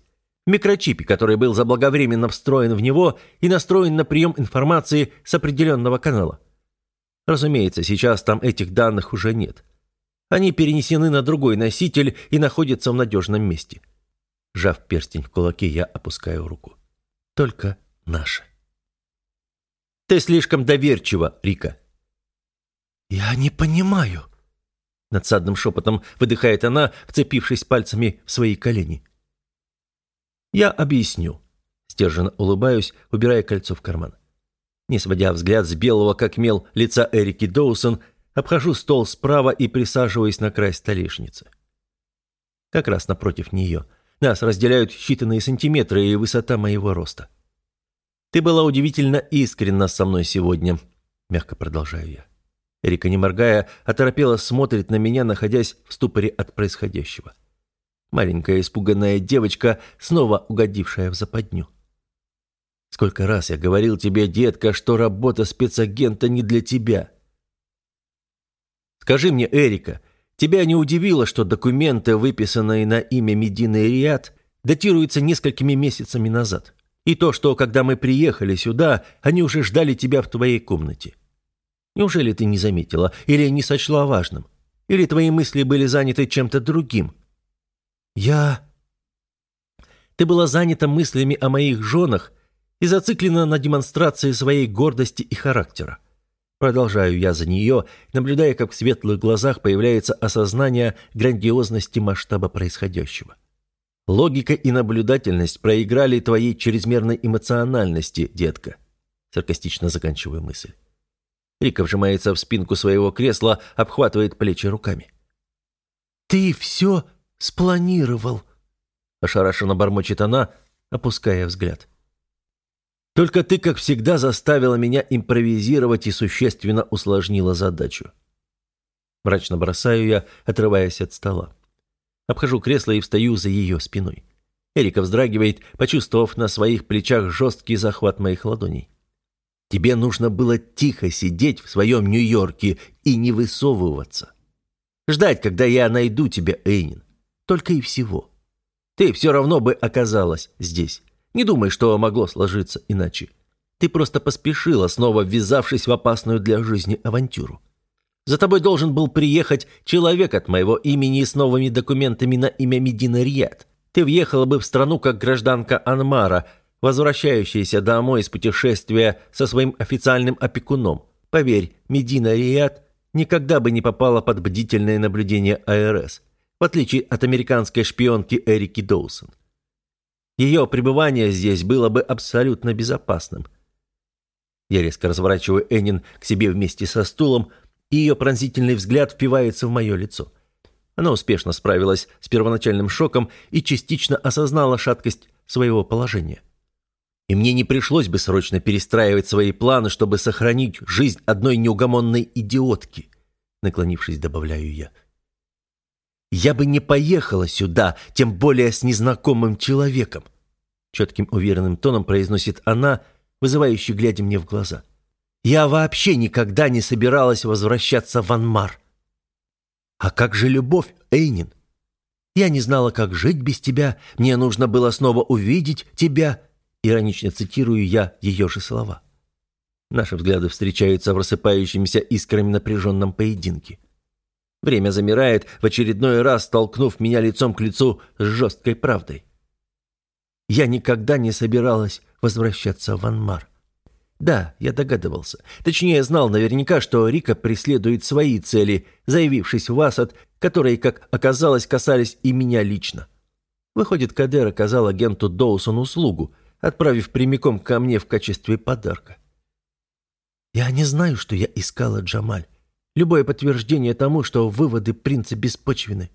в микрочипе, который был заблаговременно встроен в него и настроен на прием информации с определенного канала. Разумеется, сейчас там этих данных уже нет. Они перенесены на другой носитель и находятся в надежном месте. Жав перстень в кулаке, я опускаю руку. Только наши. Ты слишком доверчива, Рика. Я не понимаю. Надсадным шепотом выдыхает она, вцепившись пальцами в свои колени. Я объясню. Стерженно улыбаюсь, убирая кольцо в карман. Не сводя взгляд с белого, как мел, лица Эрики Доусон, Обхожу стол справа и присаживаюсь на край столешницы. Как раз напротив нее. Нас разделяют считанные сантиметры и высота моего роста. «Ты была удивительно искренна со мной сегодня», — мягко продолжаю я. Эрика, не моргая, оторопела смотрит на меня, находясь в ступоре от происходящего. Маленькая испуганная девочка, снова угодившая в западню. «Сколько раз я говорил тебе, детка, что работа спецагента не для тебя. Скажи мне, Эрика, тебя не удивило, что документы, выписанные на имя Медины Риад, датируются несколькими месяцами назад? И то, что, когда мы приехали сюда, они уже ждали тебя в твоей комнате. Неужели ты не заметила или не сочла важным? Или твои мысли были заняты чем-то другим? Я... Ты была занята мыслями о моих женах и зациклена на демонстрации своей гордости и характера. Продолжаю я за нее, наблюдая, как в светлых глазах появляется осознание грандиозности масштаба происходящего. Логика и наблюдательность проиграли твоей чрезмерной эмоциональности, детка. Саркастично заканчиваю мысль. Рика вжимается в спинку своего кресла, обхватывает плечи руками. «Ты все спланировал», — ошарашенно бормочет она, опуская взгляд. Только ты, как всегда, заставила меня импровизировать и существенно усложнила задачу. Мрачно бросаю я, отрываясь от стола. Обхожу кресло и встаю за ее спиной. Эрика вздрагивает, почувствовав на своих плечах жесткий захват моих ладоней. Тебе нужно было тихо сидеть в своем Нью-Йорке и не высовываться. Ждать, когда я найду тебя, Эйнин. Только и всего. Ты все равно бы оказалась здесь. Не думай, что могло сложиться иначе. Ты просто поспешила, снова ввязавшись в опасную для жизни авантюру. За тобой должен был приехать человек от моего имени с новыми документами на имя Медина Рият. Ты въехала бы в страну как гражданка Анмара, возвращающаяся домой из путешествия со своим официальным опекуном. Поверь, Медина Рият никогда бы не попала под бдительное наблюдение АРС, в отличие от американской шпионки Эрики Доусон. Ее пребывание здесь было бы абсолютно безопасным. Я резко разворачиваю Энин к себе вместе со стулом, и ее пронзительный взгляд впивается в мое лицо. Она успешно справилась с первоначальным шоком и частично осознала шаткость своего положения. И мне не пришлось бы срочно перестраивать свои планы, чтобы сохранить жизнь одной неугомонной идиотки, наклонившись, добавляю я. Я бы не поехала сюда, тем более с незнакомым человеком. Четким уверенным тоном произносит она, вызывающе глядя мне в глаза. Я вообще никогда не собиралась возвращаться в Анмар. А как же любовь, Эйнин? Я не знала, как жить без тебя, мне нужно было снова увидеть тебя. Иронично цитирую я ее же слова. Наши взгляды встречаются в рассыпающимся искрами напряженном поединке. Время замирает, в очередной раз столкнув меня лицом к лицу с жесткой правдой. Я никогда не собиралась возвращаться в Анмар. Да, я догадывался. Точнее, знал наверняка, что Рика преследует свои цели, заявившись в Асад, которые, как оказалось, касались и меня лично. Выходит, Кадер оказал агенту Доусон услугу, отправив прямиком ко мне в качестве подарка. Я не знаю, что я искала Джамаль. Любое подтверждение тому, что выводы принца беспочвены.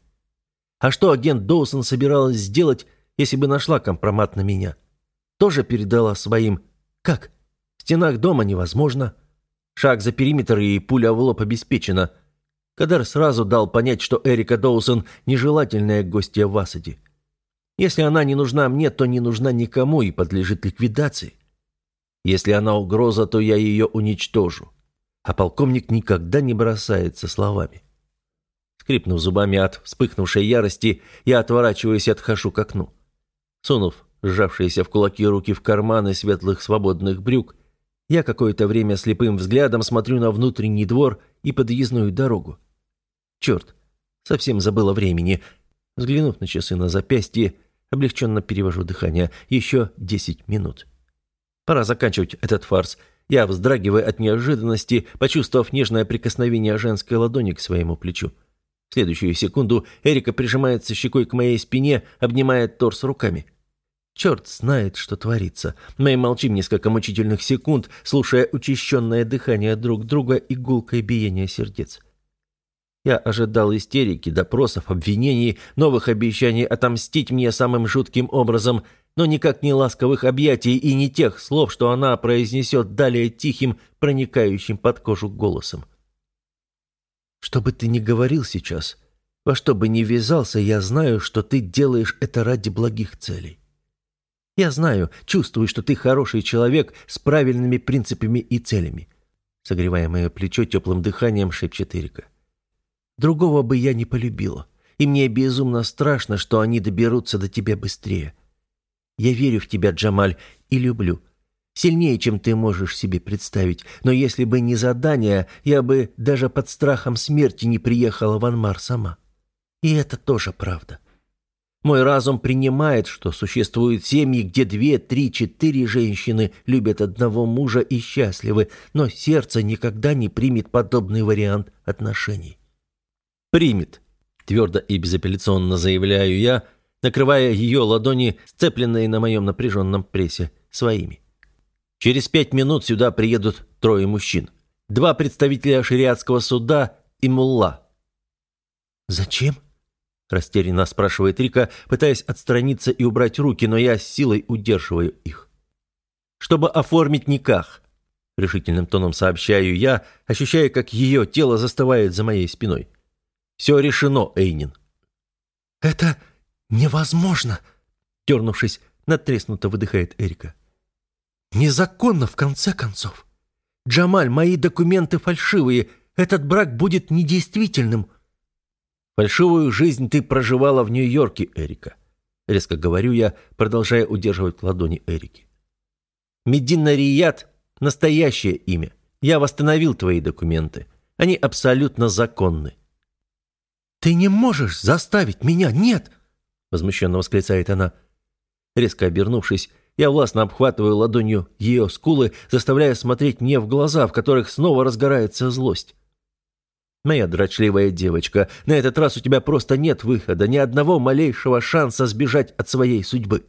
А что агент Доусон собиралась сделать, если бы нашла компромат на меня? Тоже передала своим «Как?» В стенах дома невозможно. Шаг за периметр и пуля в лоб обеспечена. Кадар сразу дал понять, что Эрика Доусон – нежелательная гостья в Асаде. Если она не нужна мне, то не нужна никому и подлежит ликвидации. Если она угроза, то я ее уничтожу. А полковник никогда не бросается словами. Скрипнув зубами от вспыхнувшей ярости, я отворачиваюсь и отхожу к окну. Сунув сжавшиеся в кулаки руки в карманы светлых свободных брюк, я какое-то время слепым взглядом смотрю на внутренний двор и подъездную дорогу. Черт, совсем забыла времени. Взглянув на часы на запястье, облегченно перевожу дыхание. Еще десять минут. Пора заканчивать этот фарс. Я вздрагиваю от неожиданности, почувствовав нежное прикосновение женской ладони к своему плечу. В следующую секунду Эрика прижимается щекой к моей спине, обнимает торс руками. Черт знает, что творится. Мы молчим несколько мучительных секунд, слушая учащенное дыхание друг друга и гулкое биение сердец. Я ожидал истерики, допросов, обвинений, новых обещаний отомстить мне самым жутким образом, но никак не ласковых объятий и не тех слов, что она произнесет далее тихим, проникающим под кожу голосом. «Что бы ты ни говорил сейчас, во что бы ни ввязался, я знаю, что ты делаешь это ради благих целей. Я знаю, чувствую, что ты хороший человек с правильными принципами и целями. Согревая мое плечо теплым дыханием, шепчет Эрика. Другого бы я не полюбила. И мне безумно страшно, что они доберутся до тебя быстрее. Я верю в тебя, Джамаль, и люблю. Сильнее, чем ты можешь себе представить. Но если бы не задание, я бы даже под страхом смерти не приехала в Анмар сама. И это тоже правда. Мой разум принимает, что существуют семьи, где две, три, четыре женщины любят одного мужа и счастливы, но сердце никогда не примет подобный вариант отношений. «Примет», — твердо и безапелляционно заявляю я, накрывая ее ладони, сцепленные на моем напряженном прессе, своими. Через пять минут сюда приедут трое мужчин. Два представителя шариатского суда и мулла. «Зачем?» Растерянно спрашивает Рика, пытаясь отстраниться и убрать руки, но я с силой удерживаю их. «Чтобы оформить никах», — решительным тоном сообщаю я, ощущая, как ее тело застывает за моей спиной. «Все решено, Эйнин». «Это невозможно!» — дернувшись, натреснуто выдыхает Эрика. «Незаконно, в конце концов. Джамаль, мои документы фальшивые. Этот брак будет недействительным. Фальшивую жизнь ты проживала в Нью-Йорке, Эрика. Резко говорю я, продолжая удерживать ладони Эрики. Медина Рият – настоящее имя. Я восстановил твои документы. Они абсолютно законны. «Ты не можешь заставить меня, нет!» – возмущенно восклицает она. Резко обернувшись, я властно обхватываю ладонью ее скулы, заставляя смотреть мне в глаза, в которых снова разгорается злость. Моя дрочливая девочка, на этот раз у тебя просто нет выхода, ни одного малейшего шанса сбежать от своей судьбы.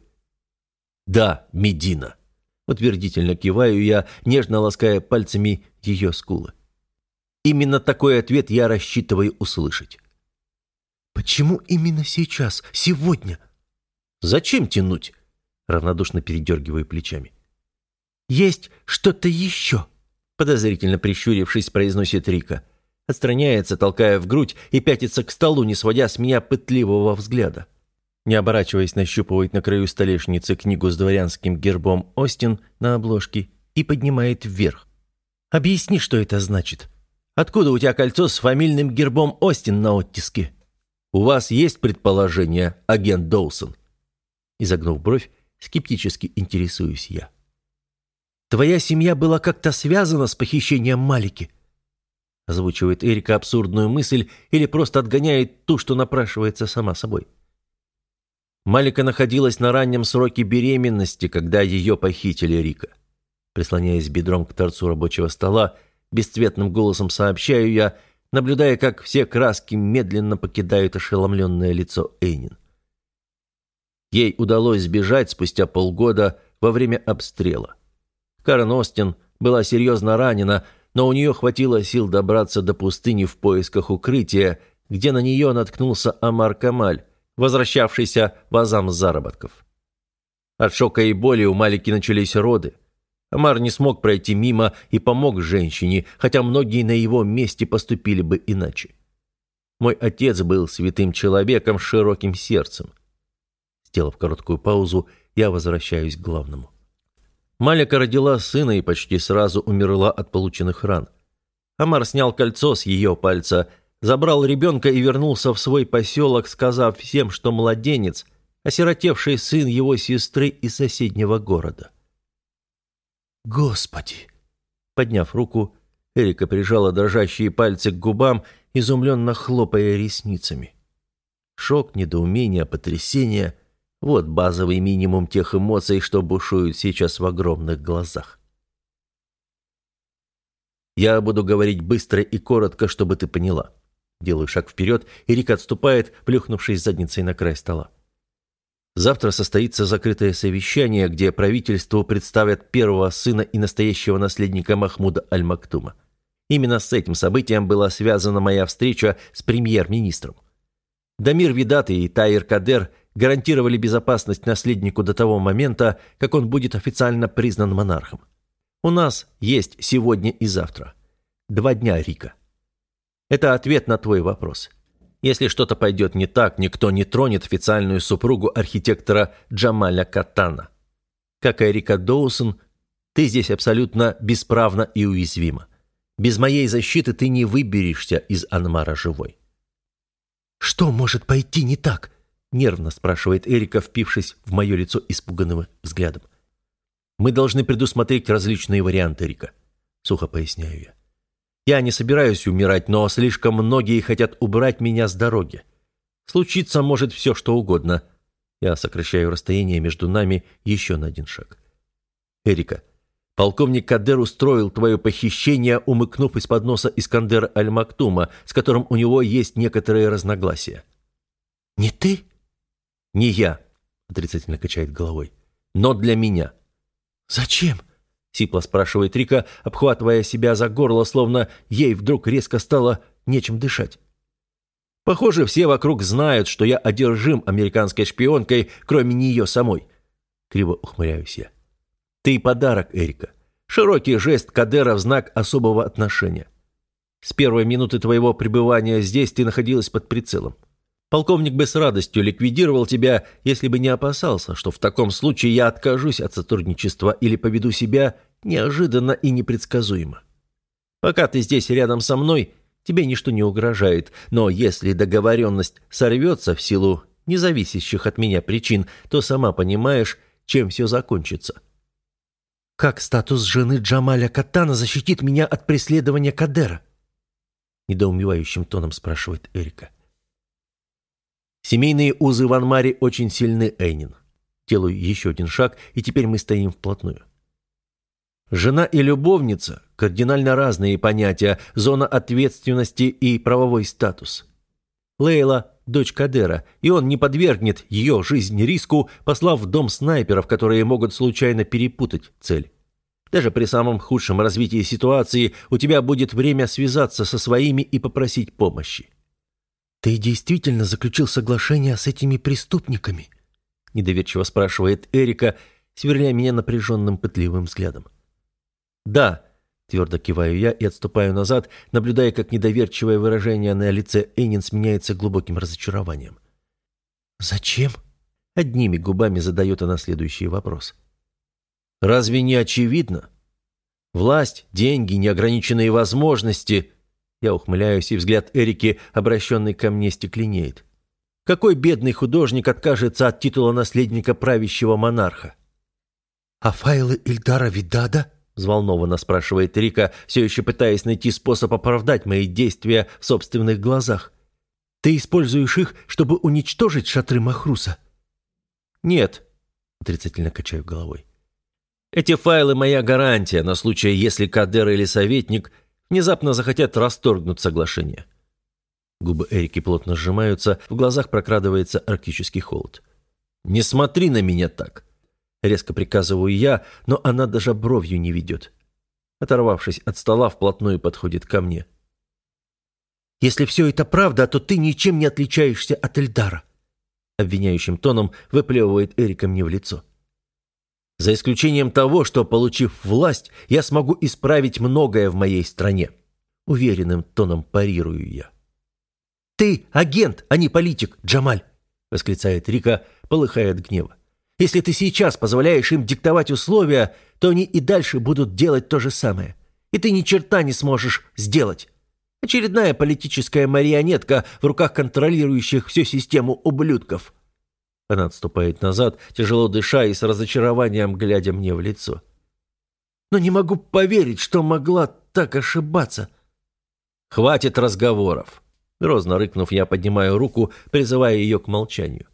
Да, Медина. Утвердительно киваю я, нежно лаская пальцами ее скулы. Именно такой ответ я рассчитываю услышать. Почему именно сейчас, сегодня? Зачем тянуть? Равнодушно передергиваю плечами. Есть что-то еще? Подозрительно прищурившись, произносит Рика. — Отстраняется, толкая в грудь, и пятится к столу, не сводя с меня пытливого взгляда. Не оборачиваясь, нащупывает на краю столешницы книгу с дворянским гербом Остин на обложке и поднимает вверх. «Объясни, что это значит. Откуда у тебя кольцо с фамильным гербом Остин на оттиске?» «У вас есть предположение, агент Доусон?» Изогнув бровь, скептически интересуюсь я. Твоя семья была как-то связана с похищением Малики?» Озвучивает Эрика абсурдную мысль или просто отгоняет ту, что напрашивается сама собой. Малика находилась на раннем сроке беременности, когда ее похитили Рика. Прислоняясь бедром к торцу рабочего стола, бесцветным голосом сообщаю я, наблюдая, как все краски медленно покидают ошеломленное лицо Эйнин. Ей удалось сбежать спустя полгода во время обстрела. Карен Остин была серьезно ранена, но у нее хватило сил добраться до пустыни в поисках укрытия, где на нее наткнулся Амар Камаль, возвращавшийся в Азам заработков. От шока и боли у Малики начались роды. Амар не смог пройти мимо и помог женщине, хотя многие на его месте поступили бы иначе. Мой отец был святым человеком с широким сердцем. Сделав короткую паузу, я возвращаюсь к главному. Малика родила сына и почти сразу умерла от полученных ран. Амар снял кольцо с ее пальца, забрал ребенка и вернулся в свой поселок, сказав всем, что младенец – осиротевший сын его сестры из соседнего города. «Господи!» Подняв руку, Эрика прижала дрожащие пальцы к губам, изумленно хлопая ресницами. Шок, недоумение, потрясение – вот базовый минимум тех эмоций, что бушуют сейчас в огромных глазах. Я буду говорить быстро и коротко, чтобы ты поняла. Делаю шаг вперед, и Рик отступает, плюхнувшись задницей на край стола. Завтра состоится закрытое совещание, где правительству представят первого сына и настоящего наследника Махмуда Аль-Мактума. Именно с этим событием была связана моя встреча с премьер-министром. Дамир Видат и Тайр Кадер – гарантировали безопасность наследнику до того момента, как он будет официально признан монархом. У нас есть сегодня и завтра. Два дня, Рика. Это ответ на твой вопрос. Если что-то пойдет не так, никто не тронет официальную супругу архитектора Джамаля Катана. Как и Рика Доусон, ты здесь абсолютно бесправна и уязвима. Без моей защиты ты не выберешься из Анмара живой. «Что может пойти не так?» Нервно спрашивает Эрика, впившись в мое лицо испуганным взглядом. «Мы должны предусмотреть различные варианты, Эрика», — сухо поясняю я. «Я не собираюсь умирать, но слишком многие хотят убрать меня с дороги. Случиться может все, что угодно». Я сокращаю расстояние между нами еще на один шаг. «Эрика, полковник Кадер устроил твое похищение, умыкнув из-под носа Искандера Аль-Мактума, с которым у него есть некоторые разногласия». «Не ты?» «Не я», — отрицательно качает головой, — «но для меня». «Зачем?» — сипло спрашивает Рика, обхватывая себя за горло, словно ей вдруг резко стало нечем дышать. «Похоже, все вокруг знают, что я одержим американской шпионкой, кроме нее самой». Криво ухмыляюсь я. «Ты подарок, Эрика. Широкий жест Кадера в знак особого отношения. С первой минуты твоего пребывания здесь ты находилась под прицелом. Полковник бы с радостью ликвидировал тебя, если бы не опасался, что в таком случае я откажусь от сотрудничества или поведу себя неожиданно и непредсказуемо. Пока ты здесь рядом со мной, тебе ничто не угрожает, но если договоренность сорвется в силу независящих от меня причин, то сама понимаешь, чем все закончится. «Как статус жены Джамаля Катана защитит меня от преследования Кадера?» Недоумевающим тоном спрашивает Эрика. Семейные узы в Анмаре очень сильны, Эйнин. Делаю еще один шаг, и теперь мы стоим вплотную. Жена и любовница – кардинально разные понятия, зона ответственности и правовой статус. Лейла – дочь Кадера, и он не подвергнет ее жизнь риску, послав в дом снайперов, которые могут случайно перепутать цель. Даже при самом худшем развитии ситуации у тебя будет время связаться со своими и попросить помощи. «Ты действительно заключил соглашение с этими преступниками?» Недоверчиво спрашивает Эрика, сверля меня напряженным пытливым взглядом. «Да», — твердо киваю я и отступаю назад, наблюдая, как недоверчивое выражение на лице Энин сменяется глубоким разочарованием. «Зачем?» — одними губами задает она следующий вопрос. «Разве не очевидно? Власть, деньги, неограниченные возможности я ухмыляюсь, и взгляд Эрики, обращенный ко мне, стекленеет. Какой бедный художник откажется от титула наследника правящего монарха? А файлы Ильдара Видада? — взволнованно спрашивает Рика, все еще пытаясь найти способ оправдать мои действия в собственных глазах. «Ты используешь их, чтобы уничтожить шатры Махруса?» «Нет», — отрицательно качаю головой. «Эти файлы — моя гарантия на случай, если Кадер или советник внезапно захотят расторгнуть соглашение». Губы Эрики плотно сжимаются, в глазах прокрадывается арктический холод. «Не смотри на меня так!» Резко приказываю я, но она даже бровью не ведет. Оторвавшись от стола, вплотную подходит ко мне. «Если все это правда, то ты ничем не отличаешься от Эльдара», обвиняющим тоном выплевывает Эрика мне в лицо. «За исключением того, что, получив власть, я смогу исправить многое в моей стране», уверенным тоном парирую я. «Ты агент, а не политик, Джамаль!» восклицает Рика, полыхая от гнева. Если ты сейчас позволяешь им диктовать условия, то они и дальше будут делать то же самое. И ты ни черта не сможешь сделать. Очередная политическая марионетка в руках контролирующих всю систему ублюдков. Она отступает назад, тяжело дыша и с разочарованием глядя мне в лицо. Но не могу поверить, что могла так ошибаться. Хватит разговоров. Грозно рыкнув, я поднимаю руку, призывая ее к молчанию.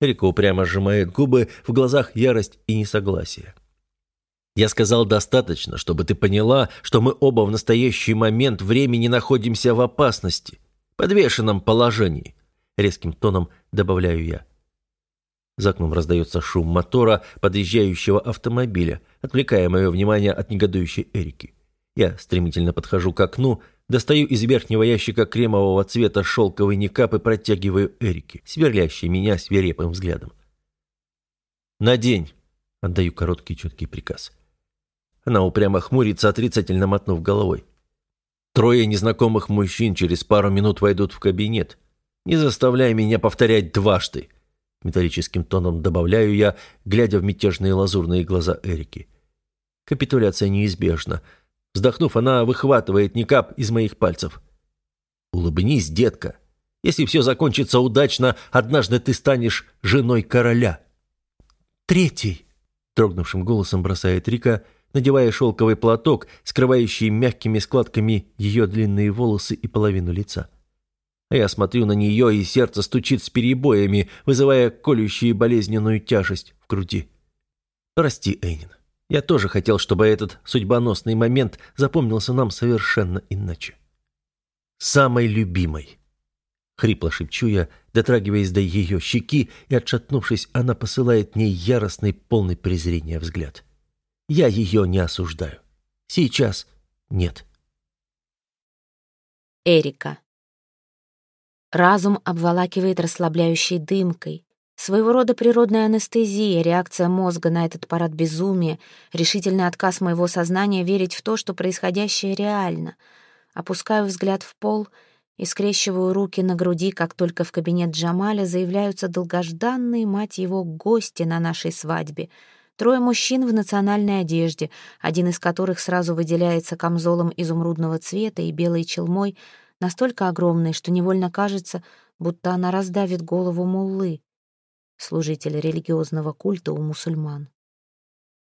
Рика упрямо сжимает губы, в глазах ярость и несогласие. «Я сказал достаточно, чтобы ты поняла, что мы оба в настоящий момент времени находимся в опасности, подвешенном положении», — резким тоном добавляю я. За окном раздается шум мотора подъезжающего автомобиля, отвлекая мое внимание от негодующей Эрики. Я стремительно подхожу к окну, Достаю из верхнего ящика кремового цвета шелковый никап и протягиваю Эрике, сверлящей меня свирепым взглядом. «Надень!» — отдаю короткий четкий приказ. Она упрямо хмурится, отрицательно мотнув головой. Трое незнакомых мужчин через пару минут войдут в кабинет. Не заставляй меня повторять дважды. Металлическим тоном добавляю я, глядя в мятежные лазурные глаза Эрики. Капитуляция неизбежна. Вздохнув, она выхватывает никап из моих пальцев. «Улыбнись, детка. Если все закончится удачно, однажды ты станешь женой короля». «Третий», — дрогнувшим голосом бросает Рика, надевая шелковый платок, скрывающий мягкими складками ее длинные волосы и половину лица. Я смотрю на нее, и сердце стучит с перебоями, вызывая колющую болезненную тяжесть в груди. «Прости, Эйнин. Я тоже хотел, чтобы этот судьбоносный момент запомнился нам совершенно иначе. Самой любимой. Хрипло шепчу я, дотрагиваясь до ее щеки, и, отшатнувшись, она посылает мне яростный, полный презрения взгляд. Я ее не осуждаю. Сейчас нет. Эрика. Разум обволакивает расслабляющей дымкой, Своего рода природная анестезия, реакция мозга на этот парад безумия, решительный отказ моего сознания верить в то, что происходящее реально. Опускаю взгляд в пол и скрещиваю руки на груди, как только в кабинет Джамаля заявляются долгожданные, мать его, гости на нашей свадьбе. Трое мужчин в национальной одежде, один из которых сразу выделяется камзолом изумрудного цвета и белой челмой, настолько огромной, что невольно кажется, будто она раздавит голову муллы служителя религиозного культа у мусульман.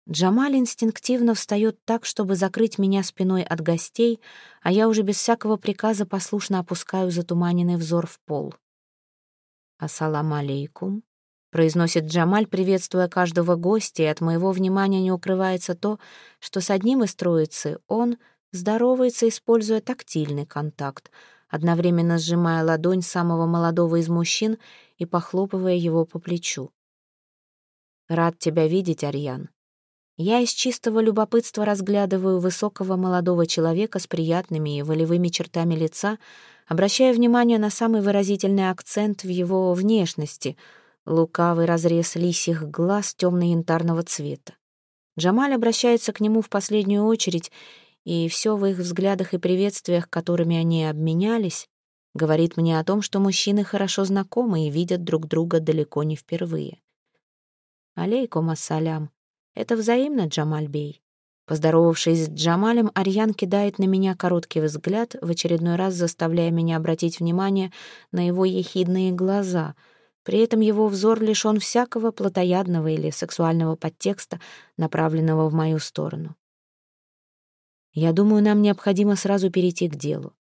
Джамаль инстинктивно встает так, чтобы закрыть меня спиной от гостей, а я уже без всякого приказа послушно опускаю затуманенный взор в пол. «Ассалам алейкум», — произносит Джамаль, приветствуя каждого гостя, и от моего внимания не укрывается то, что с одним из троицы он здоровается, используя тактильный контакт, одновременно сжимая ладонь самого молодого из мужчин и похлопывая его по плечу. «Рад тебя видеть, Арьян. Я из чистого любопытства разглядываю высокого молодого человека с приятными и волевыми чертами лица, обращая внимание на самый выразительный акцент в его внешности — лукавый разрез лисьих глаз темно-янтарного цвета. Джамаль обращается к нему в последнюю очередь, и все в их взглядах и приветствиях, которыми они обменялись, говорит мне о том, что мужчины хорошо знакомы и видят друг друга далеко не впервые. «Алейкум ассалям. Это взаимно, Джамальбей». Поздоровавшись с Джамалем, Арьян кидает на меня короткий взгляд, в очередной раз заставляя меня обратить внимание на его ехидные глаза. При этом его взор лишен всякого плотоядного или сексуального подтекста, направленного в мою сторону. Я думаю, нам необходимо сразу перейти к делу.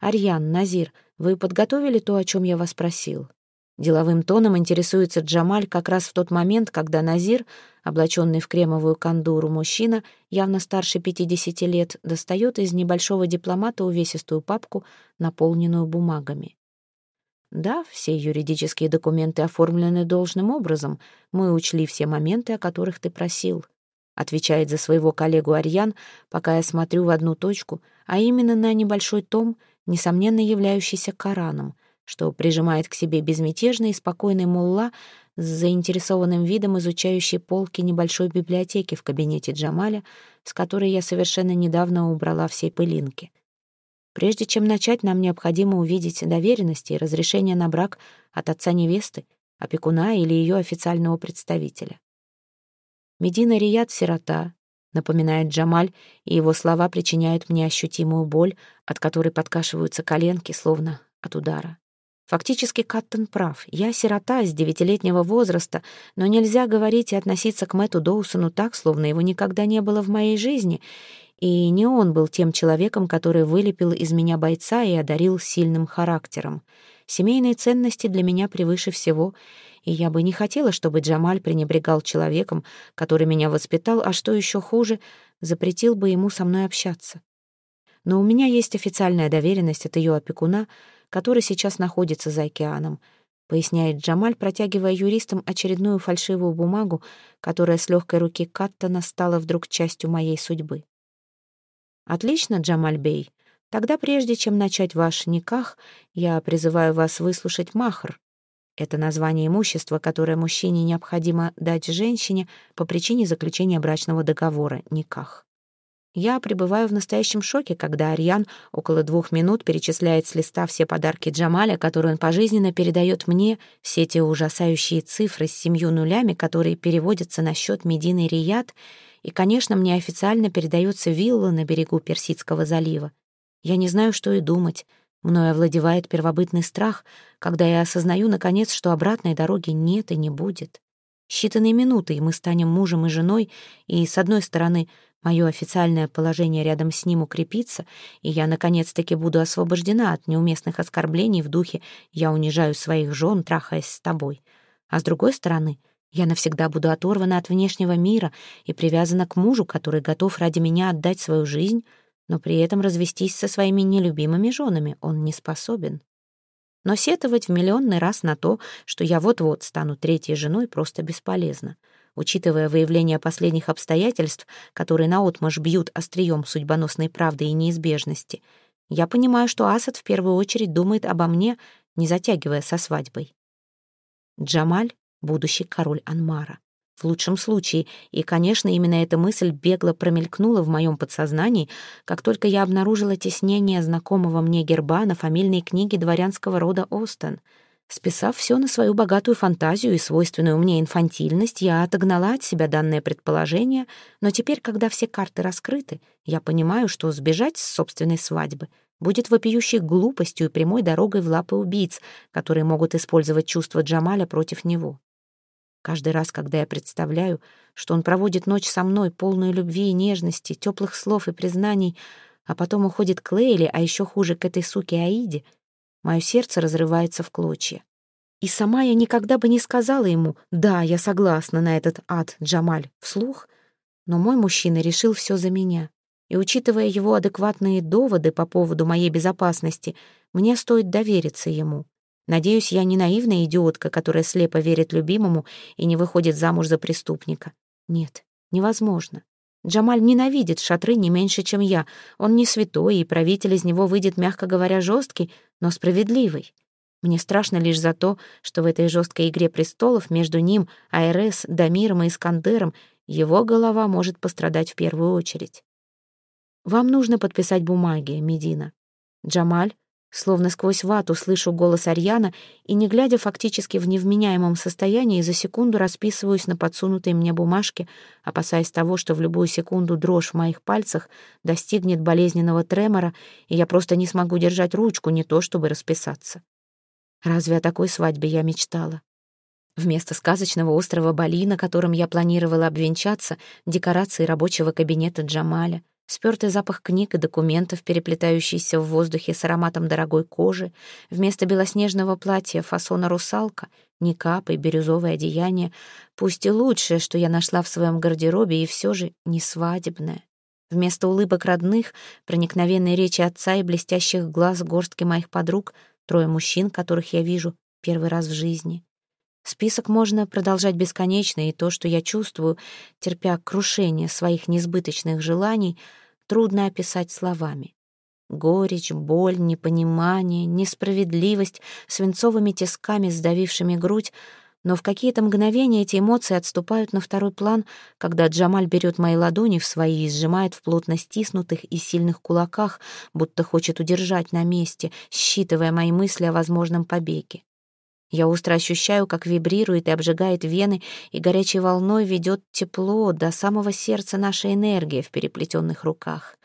Арьян, Назир, вы подготовили то, о чем я вас просил? Деловым тоном интересуется Джамаль как раз в тот момент, когда Назир, облаченный в кремовую кандуру мужчина, явно старше 50 лет, достает из небольшого дипломата увесистую папку, наполненную бумагами. Да, все юридические документы оформлены должным образом. Мы учли все моменты, о которых ты просил. Отвечает за своего коллегу Арьян, пока я смотрю в одну точку, а именно на небольшой том, несомненно являющийся Кораном — что прижимает к себе безмятежный и спокойный мулла с заинтересованным видом изучающий полки небольшой библиотеки в кабинете Джамаля, с которой я совершенно недавно убрала все пылинки. Прежде чем начать, нам необходимо увидеть доверенности и разрешение на брак от отца невесты, опекуна или ее официального представителя. Медина Рият — сирота, напоминает Джамаль, и его слова причиняют мне ощутимую боль, от которой подкашиваются коленки, словно от удара. Фактически Каттон прав. Я сирота с девятилетнего возраста, но нельзя говорить и относиться к Мэтту Доусону так, словно его никогда не было в моей жизни. И не он был тем человеком, который вылепил из меня бойца и одарил сильным характером. Семейные ценности для меня превыше всего, и я бы не хотела, чтобы Джамаль пренебрегал человеком, который меня воспитал, а что еще хуже, запретил бы ему со мной общаться. Но у меня есть официальная доверенность от ее опекуна — который сейчас находится за океаном, поясняет Джамаль, протягивая юристам очередную фальшивую бумагу, которая с легкой руки Каттона стала вдруг частью моей судьбы. «Отлично, Джамаль Бей. Тогда прежде чем начать ваш никах, я призываю вас выслушать махр. Это название имущества, которое мужчине необходимо дать женщине по причине заключения брачного договора, никах. Я пребываю в настоящем шоке, когда Арьян около двух минут перечисляет с листа все подарки Джамаля, которые он пожизненно передает мне, все те ужасающие цифры с семью нулями, которые переводятся на счет Медины Рият, и, конечно, мне официально передается вилла на берегу Персидского залива. Я не знаю, что и думать. Мною овладевает первобытный страх, когда я осознаю, наконец, что обратной дороги нет и не будет. Считанные минуты, и мы станем мужем и женой, и, с одной стороны, Мое официальное положение рядом с ним укрепится, и я наконец-таки буду освобождена от неуместных оскорблений в духе «я унижаю своих жен, трахаясь с тобой». А с другой стороны, я навсегда буду оторвана от внешнего мира и привязана к мужу, который готов ради меня отдать свою жизнь, но при этом развестись со своими нелюбимыми женами он не способен. Но сетовать в миллионный раз на то, что я вот-вот стану третьей женой, просто бесполезно. Учитывая выявление последних обстоятельств, которые наотмашь бьют острием судьбоносной правды и неизбежности, я понимаю, что Асад в первую очередь думает обо мне, не затягивая со свадьбой. Джамаль — будущий король Анмара. В лучшем случае, и, конечно, именно эта мысль бегло промелькнула в моем подсознании, как только я обнаружила теснение знакомого мне герба на фамильной книге дворянского рода Остен — Списав все на свою богатую фантазию и свойственную мне инфантильность, я отогнала от себя данное предположение, но теперь, когда все карты раскрыты, я понимаю, что сбежать с собственной свадьбы будет вопиющей глупостью и прямой дорогой в лапы убийц, которые могут использовать чувства Джамаля против него. Каждый раз, когда я представляю, что он проводит ночь со мной, полную любви и нежности, теплых слов и признаний, а потом уходит к Лейле, а еще хуже к этой суке Аиде — Мое сердце разрывается в клочья. И сама я никогда бы не сказала ему «Да, я согласна на этот ад, Джамаль», вслух, но мой мужчина решил все за меня. И учитывая его адекватные доводы по поводу моей безопасности, мне стоит довериться ему. Надеюсь, я не наивная идиотка, которая слепо верит любимому и не выходит замуж за преступника. Нет, невозможно. Джамаль ненавидит шатры не меньше, чем я. Он не святой, и правитель из него выйдет, мягко говоря, жесткий, но справедливый. Мне страшно лишь за то, что в этой жесткой игре престолов между ним, Айрес, Дамиром и Искандером его голова может пострадать в первую очередь. «Вам нужно подписать бумаги, Медина». Джамаль Словно сквозь вату слышу голос Арьяна и, не глядя фактически в невменяемом состоянии, за секунду расписываюсь на подсунутой мне бумажке, опасаясь того, что в любую секунду дрожь в моих пальцах достигнет болезненного тремора, и я просто не смогу держать ручку, не то чтобы расписаться. Разве о такой свадьбе я мечтала? Вместо сказочного острова Бали, на котором я планировала обвенчаться, декорации рабочего кабинета Джамаля, спёртый запах книг и документов, переплетающийся в воздухе с ароматом дорогой кожи, вместо белоснежного платья фасона русалка, никап и бирюзовое одеяние, пусть и лучшее, что я нашла в своем гардеробе, и все же не свадебное. Вместо улыбок родных, проникновенной речи отца и блестящих глаз горстки моих подруг, трое мужчин, которых я вижу первый раз в жизни. Список можно продолжать бесконечно, и то, что я чувствую, терпя крушение своих несбыточных желаний, трудно описать словами. Горечь, боль, непонимание, несправедливость свинцовыми тисками, сдавившими грудь, но в какие-то мгновения эти эмоции отступают на второй план, когда Джамаль берет мои ладони в свои и сжимает в плотно стиснутых и сильных кулаках, будто хочет удержать на месте, считывая мои мысли о возможном побеге. Я остро ощущаю, как вибрирует и обжигает вены, и горячей волной ведет тепло до самого сердца наша энергия в переплетенных руках.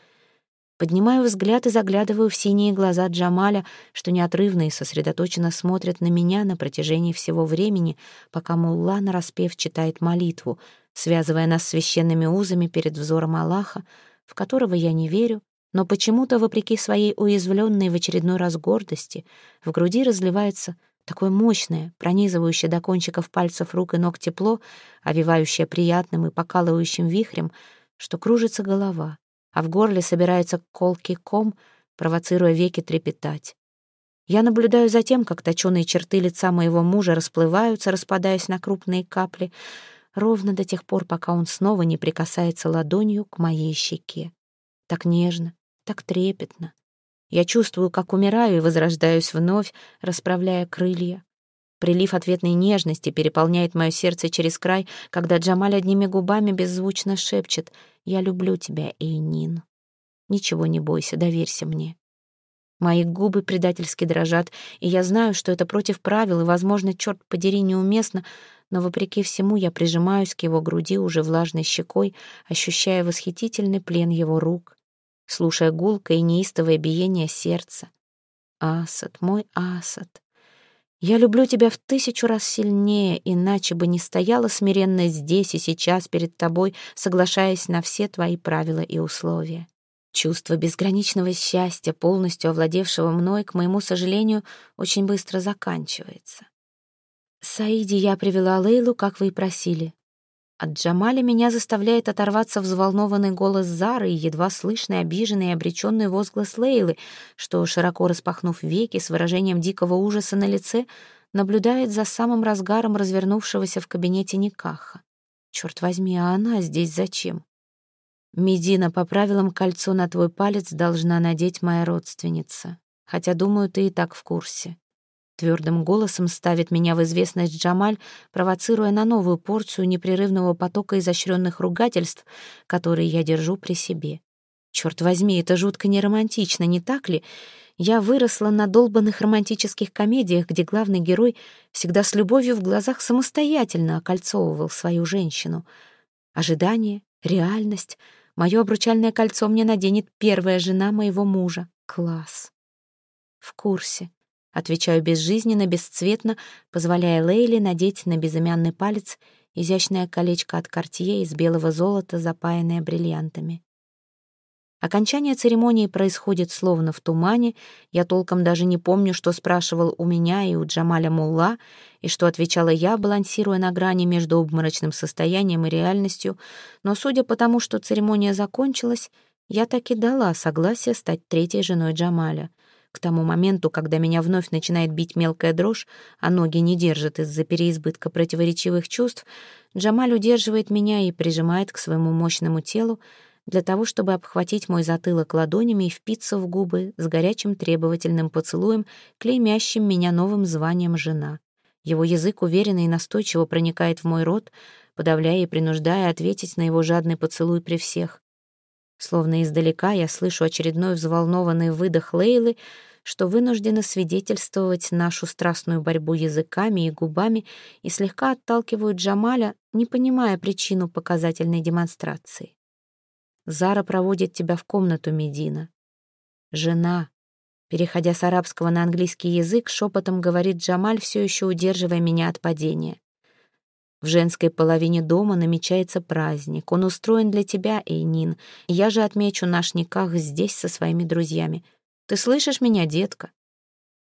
Поднимаю взгляд и заглядываю в синие глаза Джамаля, что неотрывно и сосредоточенно смотрят на меня на протяжении всего времени, пока мулла нараспев читает молитву, связывая нас священными узами перед взором Аллаха, в которого я не верю, но почему-то, вопреки своей уязвленной в очередной раз гордости, в груди разливается Такое мощное, пронизывающее до кончиков пальцев рук и ног тепло, овивающее приятным и покалывающим вихрем, что кружится голова, а в горле собирается колкий ком, провоцируя веки трепетать. Я наблюдаю за тем, как точеные черты лица моего мужа расплываются, распадаясь на крупные капли, ровно до тех пор, пока он снова не прикасается ладонью к моей щеке. Так нежно, так трепетно, я чувствую, как умираю и возрождаюсь вновь, расправляя крылья. Прилив ответной нежности переполняет мое сердце через край, когда Джамаль одними губами беззвучно шепчет «Я люблю тебя, Эйнин». Ничего не бойся, доверься мне. Мои губы предательски дрожат, и я знаю, что это против правил и, возможно, черт подери, неуместно, но, вопреки всему, я прижимаюсь к его груди уже влажной щекой, ощущая восхитительный плен его рук, слушая гулкое и неистовое биение сердца. «Асад, мой Асад, я люблю тебя в тысячу раз сильнее, иначе бы не стояла смиренно здесь и сейчас перед тобой, соглашаясь на все твои правила и условия. Чувство безграничного счастья, полностью овладевшего мной, к моему сожалению, очень быстро заканчивается. Саиди я привела Лейлу, как вы и просили. От Джамаля меня заставляет оторваться взволнованный голос Зары и едва слышный обиженный и обреченный возглас Лейлы, что, широко распахнув веки с выражением дикого ужаса на лице, наблюдает за самым разгаром развернувшегося в кабинете Никаха. Черт возьми, а она здесь зачем? Медина, по правилам кольцо на твой палец должна надеть моя родственница. Хотя, думаю, ты и так в курсе. Твердым голосом ставит меня в известность Джамаль, провоцируя на новую порцию непрерывного потока изощренных ругательств, которые я держу при себе. Черт возьми, это жутко неромантично, не так ли? Я выросла на долбанных романтических комедиях, где главный герой всегда с любовью в глазах самостоятельно окольцовывал свою женщину. Ожидание, реальность. Мое обручальное кольцо мне наденет первая жена моего мужа. Класс. В курсе. Отвечаю безжизненно, бесцветно, позволяя Лейле надеть на безымянный палец изящное колечко от Кортье из белого золота, запаянное бриллиантами. Окончание церемонии происходит словно в тумане. Я толком даже не помню, что спрашивал у меня и у Джамаля Мулла, и что отвечала я, балансируя на грани между обморочным состоянием и реальностью. Но судя по тому, что церемония закончилась, я таки дала согласие стать третьей женой Джамаля — к тому моменту, когда меня вновь начинает бить мелкая дрожь, а ноги не держат из-за переизбытка противоречивых чувств, Джамаль удерживает меня и прижимает к своему мощному телу для того, чтобы обхватить мой затылок ладонями и впиться в губы с горячим требовательным поцелуем, клеймящим меня новым званием «жена». Его язык уверенно и настойчиво проникает в мой рот, подавляя и принуждая ответить на его жадный поцелуй при всех. Словно издалека я слышу очередной взволнованный выдох Лейлы, что вынуждена свидетельствовать нашу страстную борьбу языками и губами и слегка отталкивают Джамаля, не понимая причину показательной демонстрации. «Зара проводит тебя в комнату, Медина. Жена». Переходя с арабского на английский язык, шепотом говорит Джамаль, все еще удерживая меня от падения. В женской половине дома намечается праздник. Он устроен для тебя, Эйнин. Я же отмечу наш никах здесь со своими друзьями. Ты слышишь меня, детка?»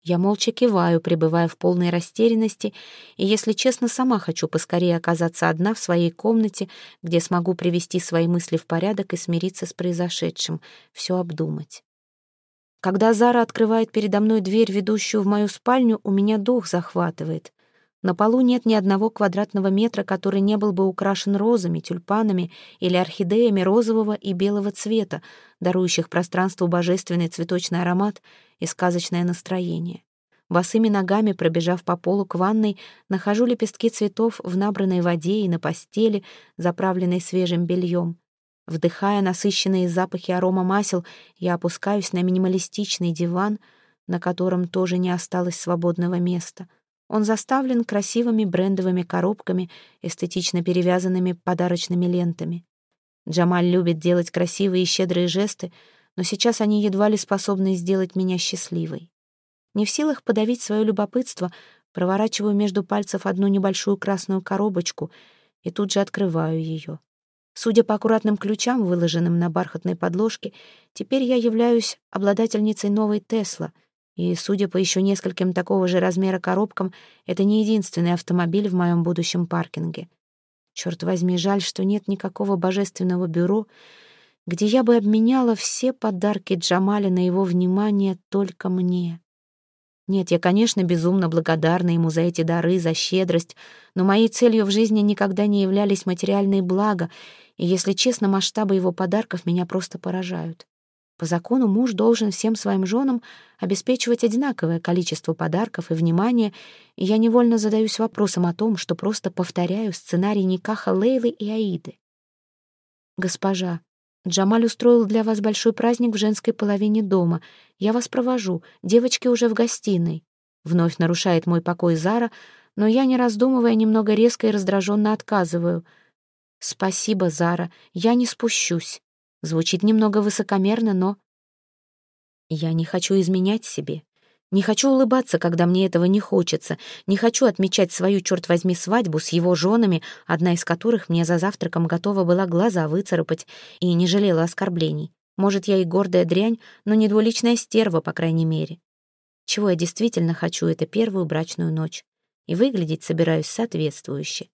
Я молча киваю, пребывая в полной растерянности, и, если честно, сама хочу поскорее оказаться одна в своей комнате, где смогу привести свои мысли в порядок и смириться с произошедшим, все обдумать. Когда Зара открывает передо мной дверь, ведущую в мою спальню, у меня дух захватывает. На полу нет ни одного квадратного метра, который не был бы украшен розами, тюльпанами или орхидеями розового и белого цвета, дарующих пространству божественный цветочный аромат и сказочное настроение. Босыми ногами, пробежав по полу к ванной, нахожу лепестки цветов в набранной воде и на постели, заправленной свежим бельем. Вдыхая насыщенные запахи арома масел, я опускаюсь на минималистичный диван, на котором тоже не осталось свободного места — он заставлен красивыми брендовыми коробками, эстетично перевязанными подарочными лентами. Джамаль любит делать красивые и щедрые жесты, но сейчас они едва ли способны сделать меня счастливой. Не в силах подавить свое любопытство, проворачиваю между пальцев одну небольшую красную коробочку и тут же открываю ее. Судя по аккуратным ключам, выложенным на бархатной подложке, теперь я являюсь обладательницей новой Тесла — и, судя по еще нескольким такого же размера коробкам, это не единственный автомобиль в моем будущем паркинге. Черт возьми, жаль, что нет никакого божественного бюро, где я бы обменяла все подарки Джамаля на его внимание только мне. Нет, я, конечно, безумно благодарна ему за эти дары, за щедрость, но моей целью в жизни никогда не являлись материальные блага, и, если честно, масштабы его подарков меня просто поражают. По закону муж должен всем своим женам обеспечивать одинаковое количество подарков и внимания, и я невольно задаюсь вопросом о том, что просто повторяю сценарий Никаха Лейлы и Аиды. «Госпожа, Джамаль устроил для вас большой праздник в женской половине дома. Я вас провожу, девочки уже в гостиной». Вновь нарушает мой покой Зара, но я, не раздумывая, немного резко и раздраженно отказываю. «Спасибо, Зара, я не спущусь». Звучит немного высокомерно, но... Я не хочу изменять себе. Не хочу улыбаться, когда мне этого не хочется. Не хочу отмечать свою, черт возьми, свадьбу с его женами, одна из которых мне за завтраком готова была глаза выцарапать и не жалела оскорблений. Может, я и гордая дрянь, но не двуличная стерва, по крайней мере. Чего я действительно хочу, это первую брачную ночь. И выглядеть собираюсь соответствующе.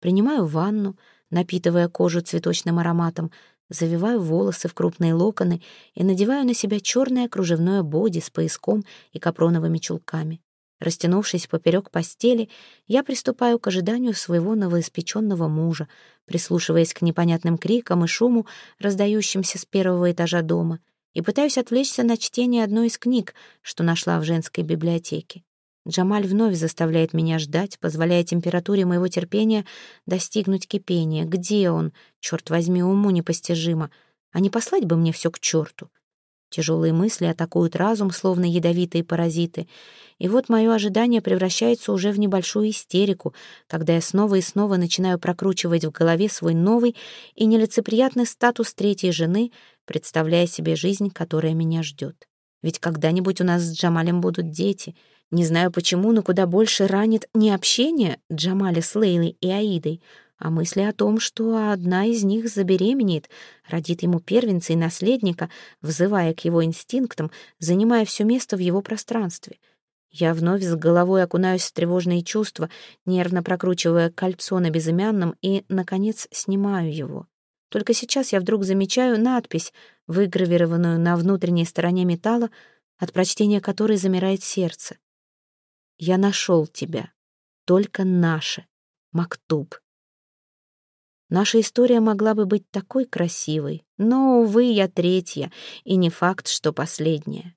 Принимаю ванну, напитывая кожу цветочным ароматом, завиваю волосы в крупные локоны и надеваю на себя черное кружевное боди с пояском и капроновыми чулками. Растянувшись поперек постели, я приступаю к ожиданию своего новоиспеченного мужа, прислушиваясь к непонятным крикам и шуму, раздающимся с первого этажа дома, и пытаюсь отвлечься на чтение одной из книг, что нашла в женской библиотеке. Джамаль вновь заставляет меня ждать, позволяя температуре моего терпения достигнуть кипения. Где он? Черт возьми, уму непостижимо. А не послать бы мне все к черту? Тяжелые мысли атакуют разум, словно ядовитые паразиты. И вот мое ожидание превращается уже в небольшую истерику, когда я снова и снова начинаю прокручивать в голове свой новый и нелицеприятный статус третьей жены, представляя себе жизнь, которая меня ждет. Ведь когда-нибудь у нас с Джамалем будут дети — не знаю почему, но куда больше ранит не общение Джамаля с Лейлой и Аидой, а мысли о том, что одна из них забеременеет, родит ему первенца и наследника, взывая к его инстинктам, занимая все место в его пространстве. Я вновь с головой окунаюсь в тревожные чувства, нервно прокручивая кольцо на безымянном и, наконец, снимаю его. Только сейчас я вдруг замечаю надпись, выгравированную на внутренней стороне металла, от прочтения которой замирает сердце. Я нашел тебя. Только наше. Мактуб. Наша история могла бы быть такой красивой, но, увы, я третья, и не факт, что последняя.